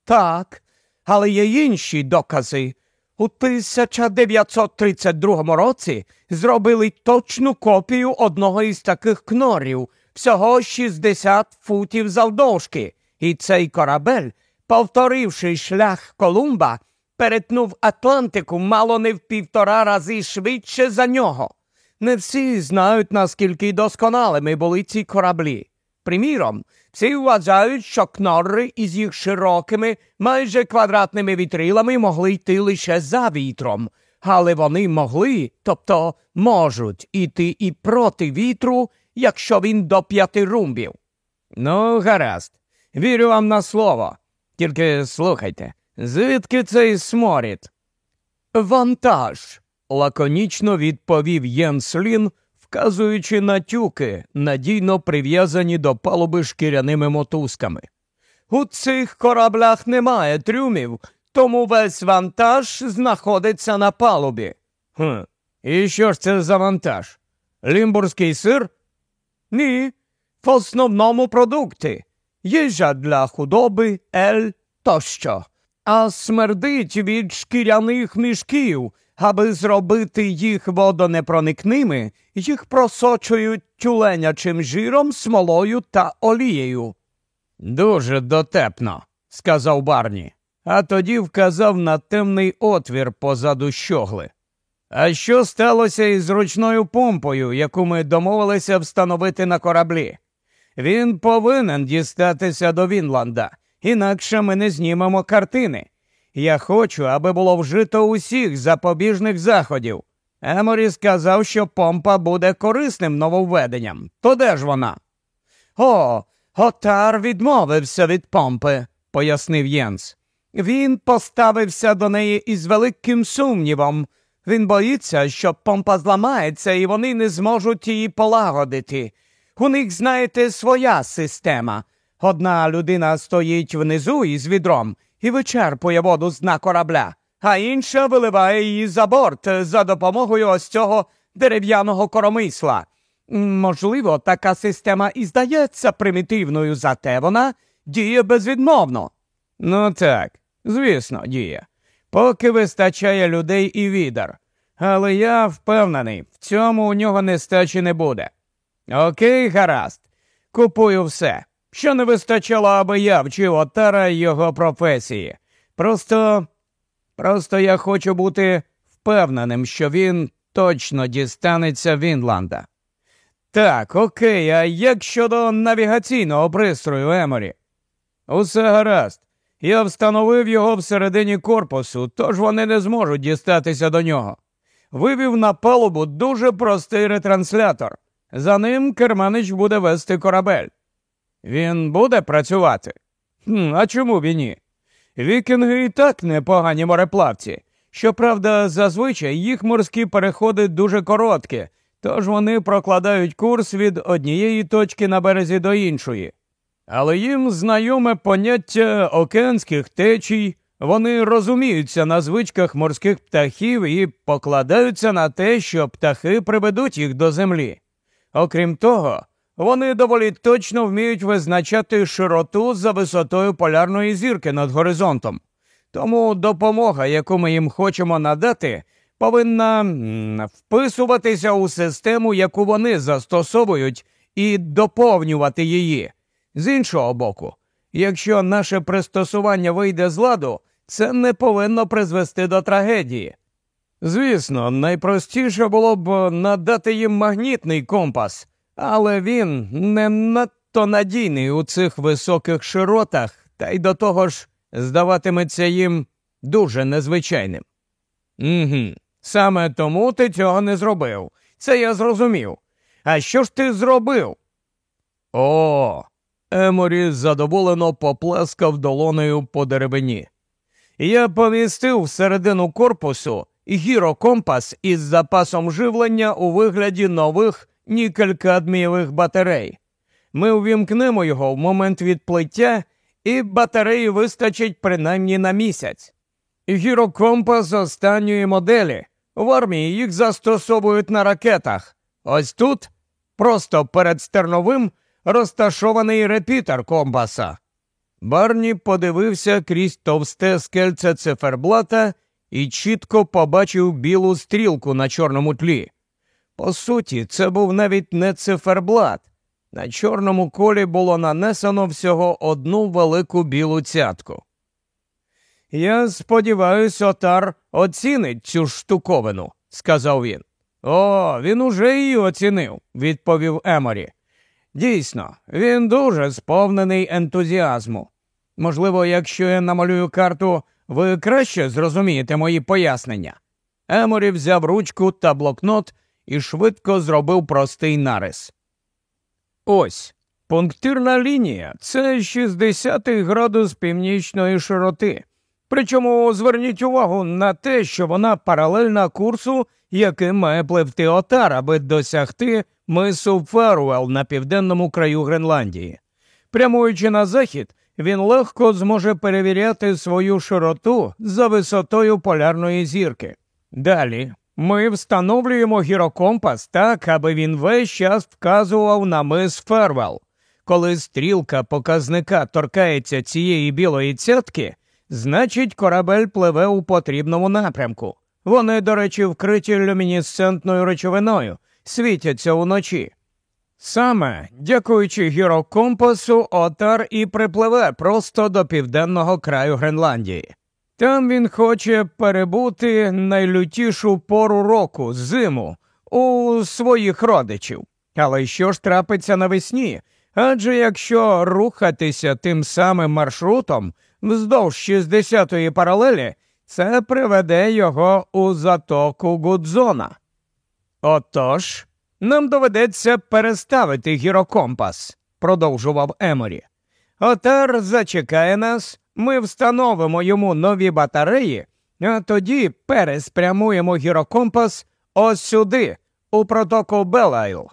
S1: Так але є інші докази. У 1932 році зробили точну копію одного із таких кнорів, всього 60 футів завдовжки, і цей корабель, повторивши шлях Колумба, перетнув Атлантику мало не в півтора рази швидше за нього. Не всі знають, наскільки досконалими були ці кораблі. Приміром, всі вважають, що кнорри із їх широкими, майже квадратними вітрилами могли йти лише за вітром, але вони могли, тобто можуть іти і проти вітру, якщо він до п'яти румбів. Ну, гаразд. Вірю вам на слово. Тільки слухайте, звідки цей сморід? Вантаж, лаконічно відповів Єнс Лін, вказуючи на тюки, надійно прив'язані до палуби шкіряними мотузками. У цих кораблях немає трюмів, тому весь вантаж знаходиться на палубі. Хм, І що ж це за вантаж? Лімбурзький сир? Ні, в основному продукти, їжа для худоби, ель тощо. А смердить від шкіряних мішків, аби зробити їх водонепроникними, їх просочують тюленячим жиром, смолою та олією. Дуже дотепно, сказав Барні, а тоді вказав на темний отвір позаду щогли. А що сталося із ручною помпою, яку ми домовилися встановити на кораблі? Він повинен дістатися до Вінланда, інакше ми не знімемо картини. Я хочу, аби було вжито усіх запобіжних заходів. Еморі сказав, що помпа буде корисним нововведенням. То де ж вона? О, Отар відмовився від помпи, пояснив Єнс. Він поставився до неї із великим сумнівом. Він боїться, що помпа зламається і вони не зможуть її полагодити. У них, знаєте, своя система. Одна людина стоїть внизу із відром і вичерпує воду з дна корабля, а інша виливає її за борт за допомогою ось цього дерев'яного коромисла. Можливо, така система і здається примітивною, зате вона діє безвідмовно. Ну так, звісно, діє. Поки вистачає людей і відер. Але я впевнений, в цьому у нього нестачі не буде. Окей, гаразд, купую все. Що не вистачало, аби я вчив отара його професії. Просто, просто я хочу бути впевненим, що він точно дістанеться Вінланда. Так, окей, а як щодо навігаційного пристрою Еморі? Усе гаразд. Я встановив його всередині корпусу, тож вони не зможуть дістатися до нього. Вивів на палубу дуже простий ретранслятор. За ним керманич буде вести корабель. Він буде працювати? А чому б і ні? Вікінги і так непогані мореплавці. Щоправда, зазвичай їх морські переходи дуже короткі, тож вони прокладають курс від однієї точки на березі до іншої. Але їм знайоме поняття океанських течій, вони розуміються на звичках морських птахів і покладаються на те, що птахи приведуть їх до землі. Окрім того, вони доволі точно вміють визначати широту за висотою полярної зірки над горизонтом. Тому допомога, яку ми їм хочемо надати, повинна вписуватися у систему, яку вони застосовують, і доповнювати її. З іншого боку, якщо наше пристосування вийде з ладу, це не повинно призвести до трагедії. Звісно, найпростіше було б надати їм магнітний компас, але він не надто надійний у цих високих широтах, та й до того ж здаватиметься їм дуже незвичайним. Угу. Саме тому ти цього не зробив. Це я зрозумів. А що ж ти зробив? О. Еморі задоволено поплескав долонею по деревині. Я помістив всередину корпусу гірокомпас із запасом живлення у вигляді нових нікель-кадмієвих батарей. Ми увімкнемо його в момент відплиття, і батареї вистачить принаймні на місяць. Гірокомпас останньої моделі. В армії їх застосовують на ракетах. Ось тут, просто перед стерновим, розташований репітер компаса. Барні подивився крізь товсте скельце циферблата і чітко побачив білу стрілку на чорному тлі. По суті, це був навіть не циферблат. На чорному колі було нанесено всього одну велику білу цятку. Я сподіваюся, отар оцінить цю штуковину, сказав він. О, він уже її оцінив, відповів Еморі. Дійсно, він дуже сповнений ентузіазму. Можливо, якщо я намалюю карту, ви краще зрозумієте мої пояснення. Еморі взяв ручку та блокнот і швидко зробив простий нарис. Ось Пунктирна лінія це 60 градус північної широти. Причому зверніть увагу на те, що вона паралельна курсу, яким має пливти отар, аби досягти мису Фаруел на південному краю Гренландії. Прямуючи на захід, він легко зможе перевіряти свою широту за висотою полярної зірки. Далі ми встановлюємо гірокомпас так, аби він весь час вказував на мис Фервел. Коли стрілка показника торкається цієї білої цятки, значить корабель пливе у потрібному напрямку. Вони, до речі, вкриті люмінесцентною речовиною, світяться уночі. Саме, дякуючи гірокомпасу, отар і припливе просто до південного краю Гренландії. Там він хоче перебути найлютішу пору року, зиму, у своїх родичів. Але що ж трапиться навесні? Адже якщо рухатися тим самим маршрутом вздовж 60-ї паралелі, це приведе його у затоку Гудзона. Отож, нам доведеться переставити гірокомпас, продовжував Еморі. Отар зачекає нас, ми встановимо йому нові батареї, а тоді переспрямуємо гірокомпас ось сюди, у протоку Белайл.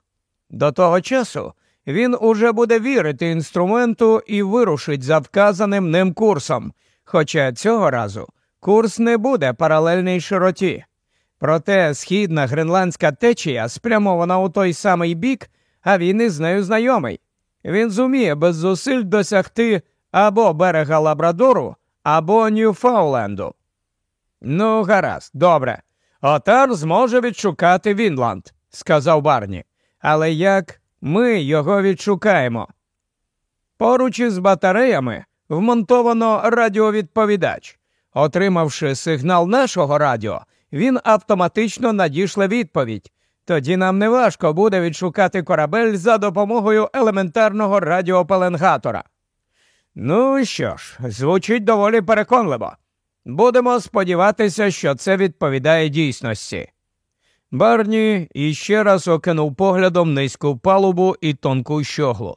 S1: До того часу він уже буде вірити інструменту і вирушить за вказаним ним курсом, хоча цього разу курс не буде паралельній широті. Проте східна гренландська течія спрямована у той самий бік, а він із нею знайомий. Він зуміє без зусиль досягти або берега Лабрадору, або Ньюфауленду. Ну, гаразд, добре. Отар зможе відшукати Вінланд, сказав Барні. Але як ми його відшукаємо? Поруч із батареями вмонтовано радіовідповідач. Отримавши сигнал нашого радіо, він автоматично надішле відповідь. Тоді нам не важко буде відшукати корабель за допомогою елементарного радіопеленгатора. Ну що ж, звучить доволі переконливо. Будемо сподіватися, що це відповідає дійсності. Барні іще раз окинув поглядом низьку палубу і тонку щоглу.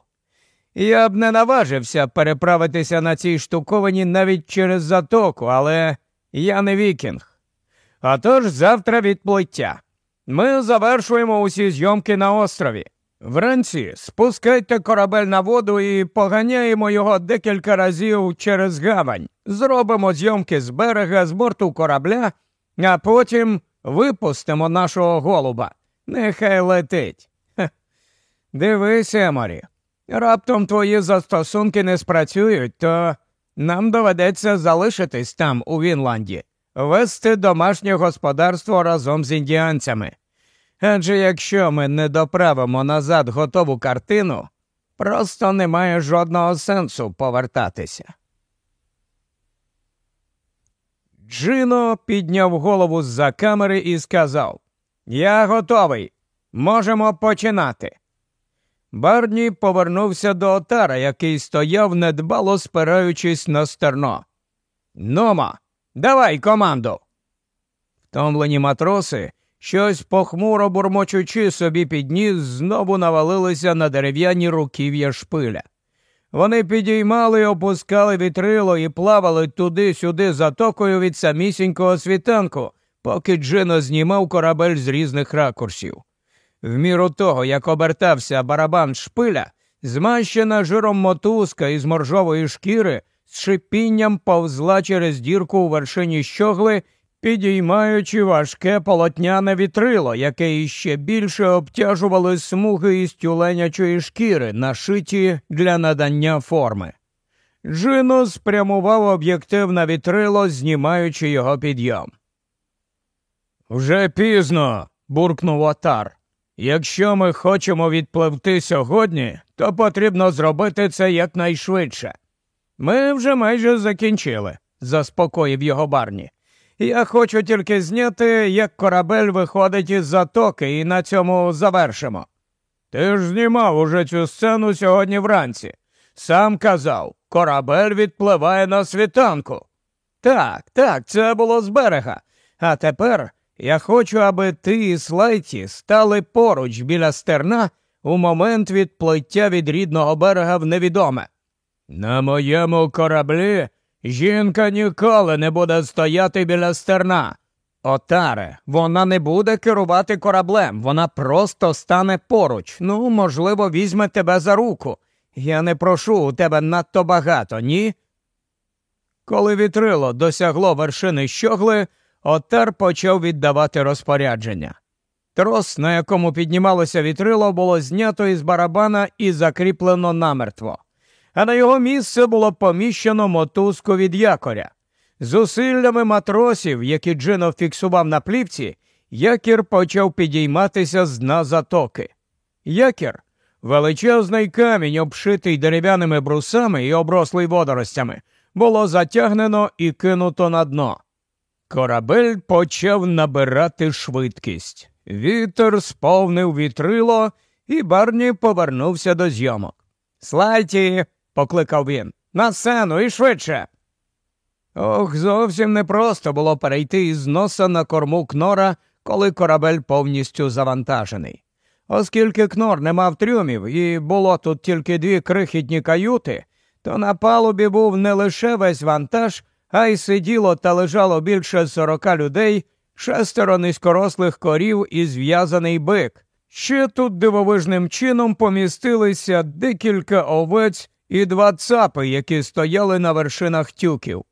S1: Я б не наважився переправитися на цій штуковані навіть через затоку, але я не вікінг. А тож завтра відплиття. Ми завершуємо усі зйомки на острові. Вранці спускайте корабель на воду і поганяємо його декілька разів через гавань. Зробимо зйомки з берега, з борту корабля, а потім випустимо нашого голуба. Нехай летить. Хех. Дивись, Еморі, раптом твої застосунки не спрацюють, то нам доведеться залишитись там, у Вінланді, вести домашнє господарство разом з індіанцями. Адже якщо ми не доправимо назад готову картину, просто немає жодного сенсу повертатися. Джино підняв голову з за камери і сказав Я готовий. Можемо починати. Барні повернувся до отара, який стояв, недбало спираючись на стерно. Нома, давай команду. Втомлені матроси щось похмуро бурмочучи собі під ніс, знову навалилися на дерев'яні руків'я шпиля. Вони підіймали й опускали вітрило і плавали туди-сюди затокою від самісінького світанку, поки Джино знімав корабель з різних ракурсів. В міру того, як обертався барабан шпиля, змащена жиром мотузка із моржової шкіри з шипінням повзла через дірку у вершині щогли підіймаючи важке полотняне вітрило, яке іще більше обтяжували смуги із тюленячої шкіри, нашиті для надання форми. Джино спрямував об'єктив на вітрило, знімаючи його підйом. Вже пізно, буркнув отар. Якщо ми хочемо відпливти сьогодні, то потрібно зробити це якнайшвидше. Ми вже майже закінчили, заспокоїв його барні. Я хочу тільки зняти, як корабель виходить із затоки, і на цьому завершимо. Ти ж знімав уже цю сцену сьогодні вранці. Сам казав, корабель відпливає на світанку. Так, так, це було з берега. А тепер я хочу, аби ти і Слайті стали поруч біля стерна у момент відплиття від рідного берега в невідоме. На моєму кораблі жінка ніколи не буде стояти біля стерна. Отаре, вона не буде керувати кораблем, вона просто стане поруч. Ну, можливо, візьме тебе за руку. Я не прошу у тебе надто багато, ні? Коли вітрило досягло вершини щогли, отар почав віддавати розпорядження. Трос, на якому піднімалося вітрило, було знято із барабана і закріплено намертво, а на його місце було поміщено мотузку від якоря. Зусиллями матросів, які Джино фіксував на плівці, якір почав підійматися з дна затоки. Якір величезний камінь, обшитий дерев'яними брусами і оброслий водоростями, було затягнено і кинуто на дно. Корабель почав набирати швидкість. Вітер сповнив вітрило, і Барні повернувся до зйомок. Слайті, покликав він, на сцену і швидше. Ох, зовсім непросто було перейти із носа на корму кнора, коли корабель повністю завантажений. Оскільки кнор не мав трюмів і було тут тільки дві крихітні каюти, то на палубі був не лише весь вантаж, а й сиділо та лежало більше сорока людей, шестеро низькорослих корів і зв'язаний бик. Ще тут дивовижним чином помістилися декілька овець і два цапи, які стояли на вершинах тюків.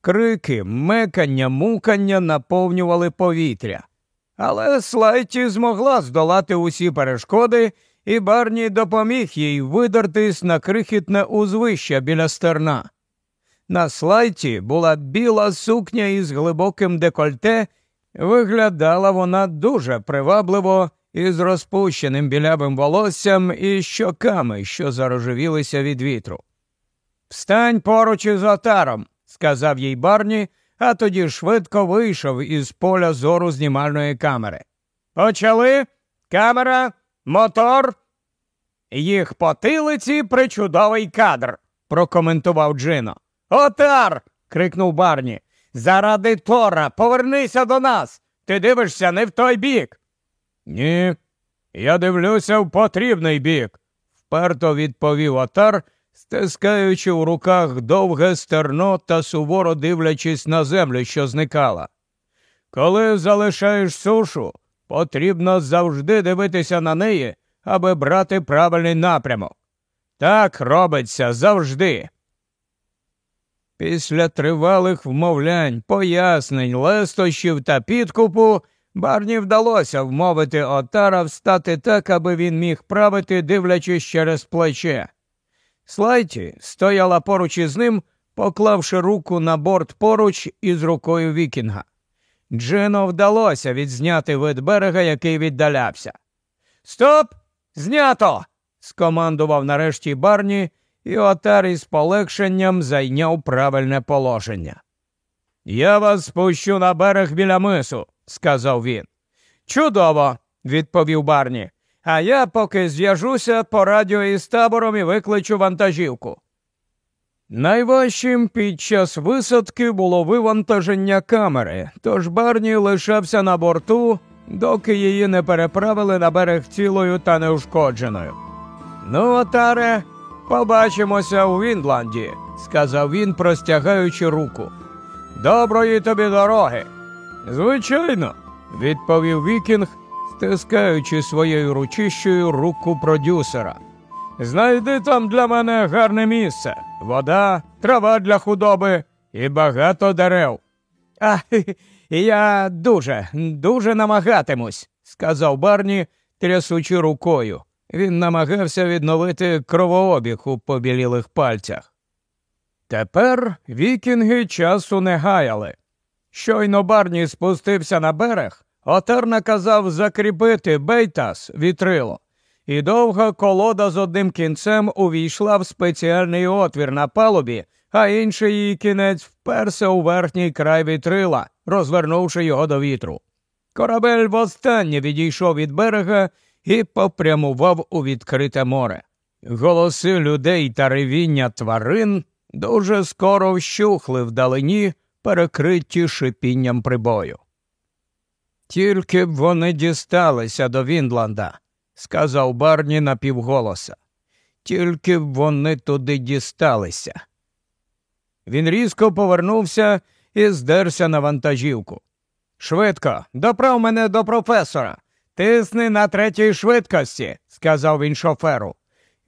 S1: Крики, мекання, мукання наповнювали повітря. Але Слайті змогла здолати усі перешкоди, і Барні допоміг їй видертись на крихітне узвище біля стерна. На слайті була біла сукня із глибоким декольте, виглядала вона дуже привабливо із розпущеним білявим волоссям і щоками, що зарожевілися від вітру. Встань поруч із отаром, сказав їй Барні, а тоді швидко вийшов із поля зору знімальної камери. Почали камера, мотор. Їх потилиці причудовий кадр, прокоментував Джино. Отар. крикнув Барні. Заради Тора, повернися до нас. Ти дивишся не в той бік. Ні, я дивлюся в потрібний бік, вперто відповів отар, стискаючи в руках довге стерно та суворо дивлячись на землю, що зникала. Коли залишаєш сушу, потрібно завжди дивитися на неї, аби брати правильний напрямок. Так робиться завжди. Після тривалих вмовлянь, пояснень, лестощів та підкупу Барні вдалося вмовити отара встати так, аби він міг правити, дивлячись через плече. Слайті стояла поруч із ним, поклавши руку на борт поруч із рукою Вікінга. Джино вдалося відзняти вид берега, який віддалявся. Стоп! Знято! скомандував нарешті Барні, і отар із полегшенням зайняв правильне положення. Я вас спущу на берег біля мису, сказав він. Чудово, відповів Барні. А я поки зв'яжуся по радіо із табором і викличу вантажівку. Найважчим під час висадки було вивантаження камери, тож Барні лишався на борту, доки її не переправили на берег цілою та неушкодженою. Ну, отаре, побачимося у Віндланді, сказав він, простягаючи руку. Доброї тобі дороги. Звичайно, відповів Вікінг, стискаючи своєю ручищею руку продюсера. Знайди там для мене гарне місце, вода, трава для худоби і багато дерев. А я дуже, дуже намагатимусь, сказав Барні, трясучи рукою. Він намагався відновити кровообіг у побілілих пальцях. Тепер вікінги часу не гаяли. Щойно Барні спустився на берег, отер наказав закріпити бейтас вітрило, і довга колода з одним кінцем увійшла в спеціальний отвір на палубі, а інший її кінець вперся у верхній край вітрила, розвернувши його до вітру. Корабель востаннє відійшов від берега і попрямував у відкрите море. Голоси людей та ревіння тварин дуже скоро вщухли вдалині, перекриті шипінням прибою. Тільки б вони дісталися до Вінланда. сказав Барні напівголоса. Тільки б вони туди дісталися. Він різко повернувся і здерся на вантажівку. Швидко, доправ мене до професора. Тисни на третій швидкості, сказав він шоферу.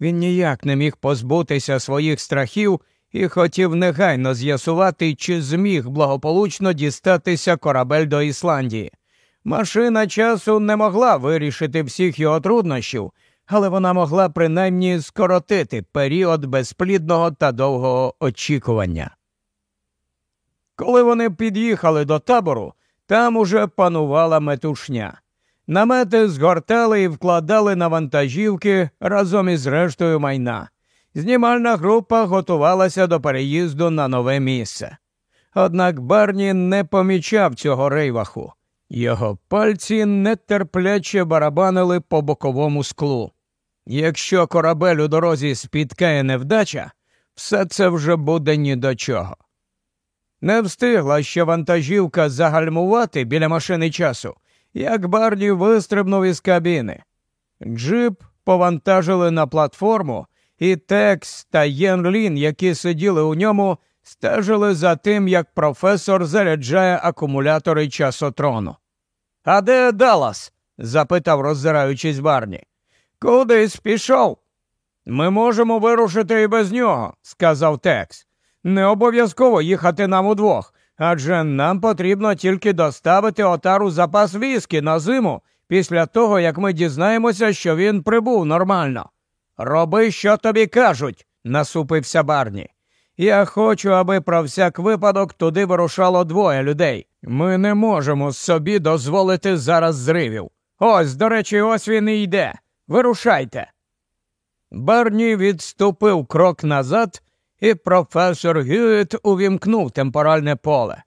S1: Він ніяк не міг позбутися своїх страхів і хотів негайно з'ясувати, чи зміг благополучно дістатися корабель до Ісландії. Машина часу не могла вирішити всіх його труднощів, але вона могла принаймні скоротити період безплідного та довгого очікування. Коли вони під'їхали до табору, там уже панувала метушня. Намети згортали і вкладали на вантажівки разом із рештою майна. Знімальна група готувалася до переїзду на нове місце. Однак Барні не помічав цього рейваху. Його пальці нетерпляче барабанили по боковому склу. Якщо корабель у дорозі спіткає невдача, все це вже буде ні до чого. Не встигла ще вантажівка загальмувати біля машини часу, як Барні вистрибнув із кабіни. Джип повантажили на платформу, і Текс та Єн Лін, які сиділи у ньому, стежили за тим, як професор заряджає акумулятори часотрону. А де Даллас?» – запитав, роззираючись Барні. Кудись пішов. Ми можемо вирушити і без нього, сказав Текс. Не обов'язково їхати нам удвох, адже нам потрібно тільки доставити отару запас віскі на зиму після того, як ми дізнаємося, що він прибув нормально. Роби, що тобі кажуть, насупився Барні. Я хочу, аби про всяк випадок туди вирушало двоє людей. Ми не можемо собі дозволити зараз зривів. Ось, до речі, ось він і йде. Вирушайте. Барні відступив крок назад, і професор Гюїт увімкнув темпоральне поле.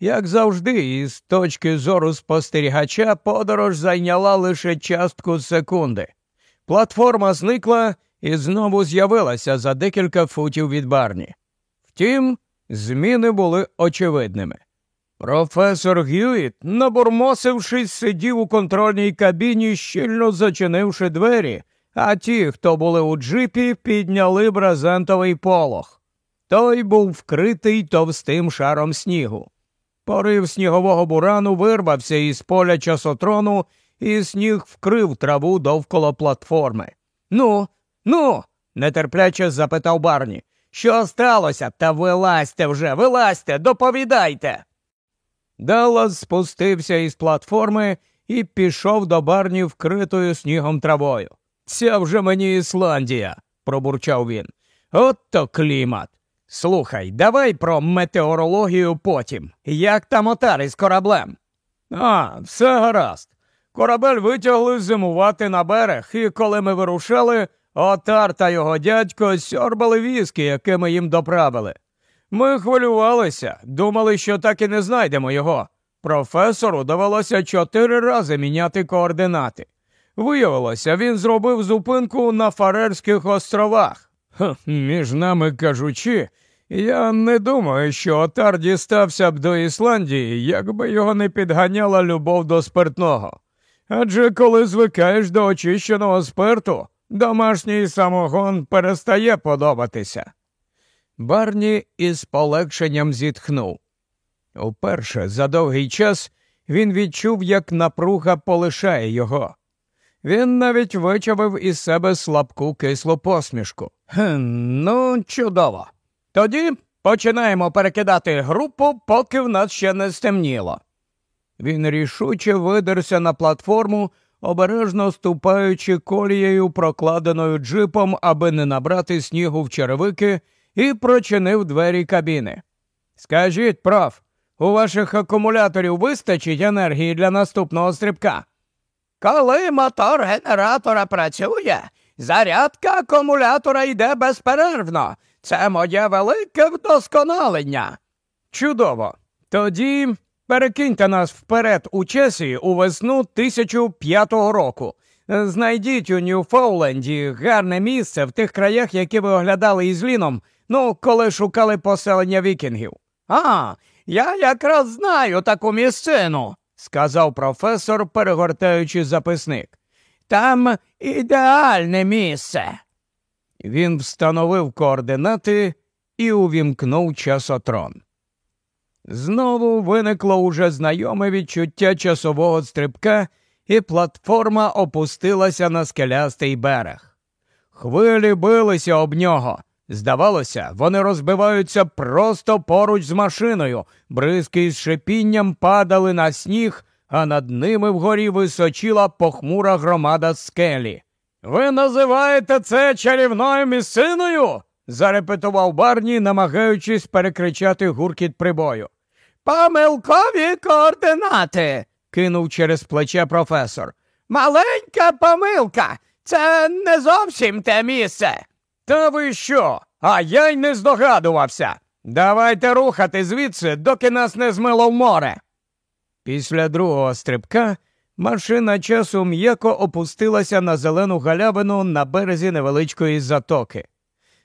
S1: Як завжди, із точки зору спостерігача, подорож зайняла лише частку секунди. Платформа зникла і знову з'явилася за декілька футів від барні. Втім, зміни були очевидними. Професор Гюїт, набурмосившись, сидів у контрольній кабіні, щільно зачинивши двері, а ті, хто були у джипі, підняли брезентовий полох. Той був вкритий товстим шаром снігу. Порив снігового бурану вирвався із поля часотрону, і сніг вкрив траву довкола платформи. Ну, ну, нетерпляче запитав Барні. Що сталося? Та вилазьте вже, вилазьте, доповідайте. Даллас спустився із платформи і пішов до барні вкритою снігом травою. Ця вже мені Ісландія, пробурчав він. От то клімат. Слухай, давай про метеорологію потім. Як там отар із кораблем? А, все гаразд. Корабель витягли зимувати на берег, і коли ми вирушали, отар та його дядько сьорбали віскі, яке ми їм доправили. Ми хвилювалися, думали, що так і не знайдемо його. Професору довелося чотири рази міняти координати. Виявилося, він зробив зупинку на Фарерських островах. Ха, між нами кажучи, я не думаю, що отар дістався б до Ісландії, якби його не підганяла любов до спиртного. Адже коли звикаєш до очищеного спирту, домашній самогон перестає подобатися. Барні із полегшенням зітхнув. Уперше за довгий час він відчув, як напруга полишає його. Він навіть вичавив із себе слабку кислу посмішку. Ну, чудово. Тоді починаємо перекидати групу, поки в нас ще не стемніло. Він рішуче видерся на платформу, обережно ступаючи колією, прокладеною джипом, аби не набрати снігу в черевики, і прочинив двері кабіни. Скажіть, проф, у ваших акумуляторів вистачить енергії для наступного стрибка? Коли мотор генератора працює, зарядка акумулятора йде безперервно. Це моє велике вдосконалення. Чудово. Тоді перекиньте нас вперед у часі у весну 1005 року. Знайдіть у Ньюфауленді гарне місце в тих краях, які ви оглядали із Ліном, ну, коли шукали поселення вікінгів. А, я якраз знаю таку місцину, сказав професор, перегортаючи записник.
S2: Там ідеальне місце.
S1: Він встановив координати і увімкнув часотрон. Знову виникло уже знайоме відчуття часового стрибка, і платформа опустилася на скелястий берег. Хвилі билися об нього. Здавалося, вони розбиваються просто поруч з машиною, бризки з шипінням падали на сніг, а над ними вгорі височила похмура громада скелі. Ви називаєте це чарівною місциною? Зарепетував Барні, намагаючись перекричати гуркіт прибою.
S2: Помилкові координати, кинув через плече професор. Маленька помилка. Це не зовсім те місце.
S1: Та ви що? А я й не здогадувався. Давайте рухати звідси, доки нас не змило в море. Після другого стрибка машина часу м'яко опустилася на зелену галявину на березі невеличкої затоки.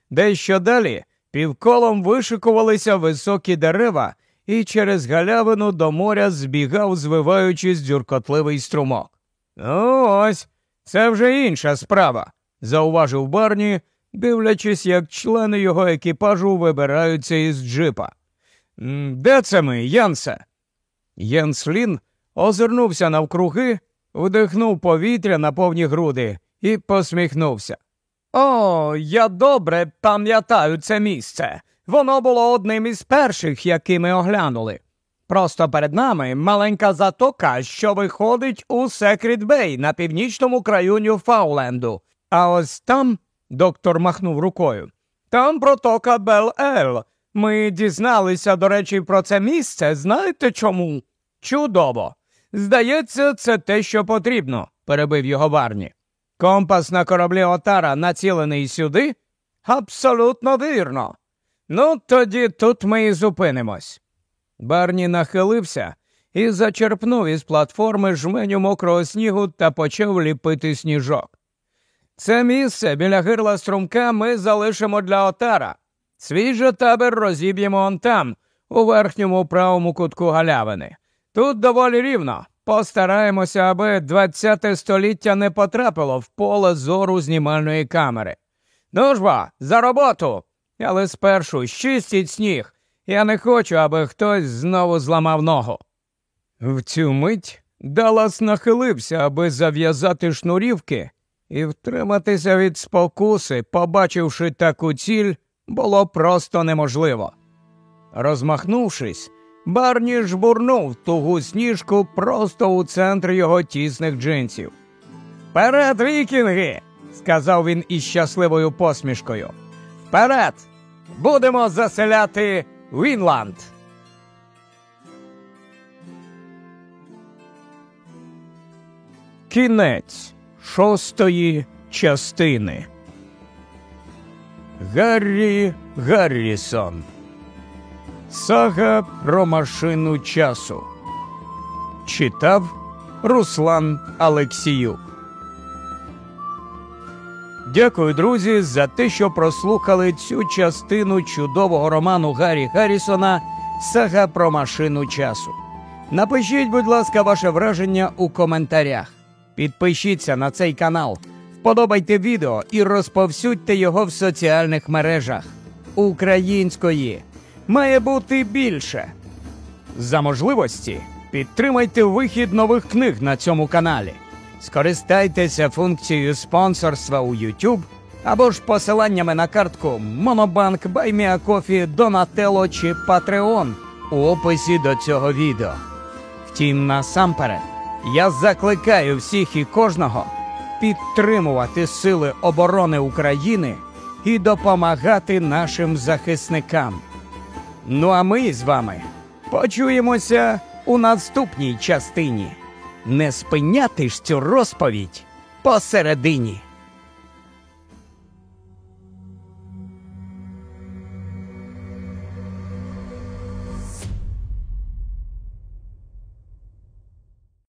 S1: Дещо далі півколом вишикувалися високі дерева, і через галявину до моря збігав, звиваючись дзюркотливий струмок. Ну ось, це вже інша справа, зауважив Барні, дивлячись, як члени його екіпажу вибираються із джипа. Де це ми, Янсе? Єнс Лін озирнувся навкруги, вдихнув повітря на повні груди і посміхнувся. О, я добре пам'ятаю це місце. Воно було одним із перших, які ми оглянули. Просто перед нами маленька затока, що виходить у Секрет Бей на північному краю Ньюфауленду. А ось там, доктор махнув рукою, там протока Бел Ел. Ми дізналися, до речі, про це місце. Знаєте чому? Чудово. Здається, це те, що потрібно, перебив його Барні. Компас на кораблі Отара націлений сюди? Абсолютно вірно. Ну, тоді тут ми і зупинимось. Барні нахилився і зачерпнув із платформи жменю мокрого снігу та почав ліпити сніжок. Це місце біля гирла струмка ми залишимо для отара. Свій же табір розіб'ємо он там, у верхньому правому кутку галявини. Тут доволі рівно. Постараємося, аби ХХ століття не потрапило в поле зору знімальної камери. Ну ж бо, за роботу! Але спершу щистіть сніг. Я не хочу, аби хтось знову зламав ногу. В цю мить Далас нахилився, аби зав'язати шнурівки, і втриматися від спокуси, побачивши таку ціль, було просто неможливо. Розмахнувшись, Барні жбурнув тугу сніжку просто у центр його тісних джинсів. Вперед, вікінги! сказав він із щасливою посмішкою. Вперед! Будемо заселяти Вінланд. Кінець шостої частини. Гаррі Гаррісон. Сага про машину часу. Читав Руслан Алексіюк. Дякую, друзі, за те, що прослухали цю частину чудового роману Гаррі Гаррісона Сага про машину часу. Напишіть, будь ласка, ваше враження у коментарях. Підпишіться на цей канал, вподобайте відео і розповсюдьте його в соціальних мережах. Української має бути більше. За можливості підтримайте вихід нових книг на цьому каналі. Скористайтеся функцією спонсорства у YouTube або ж посиланнями на картку Monobank, BuyMeACoffee, Donatello чи Patreon у описі до цього відео. Втім, насамперед, я закликаю всіх і кожного підтримувати Сили оборони України і допомагати нашим захисникам. Ну а ми з вами почуємося у наступній частині. Не спиняти ж цю розповідь посередині.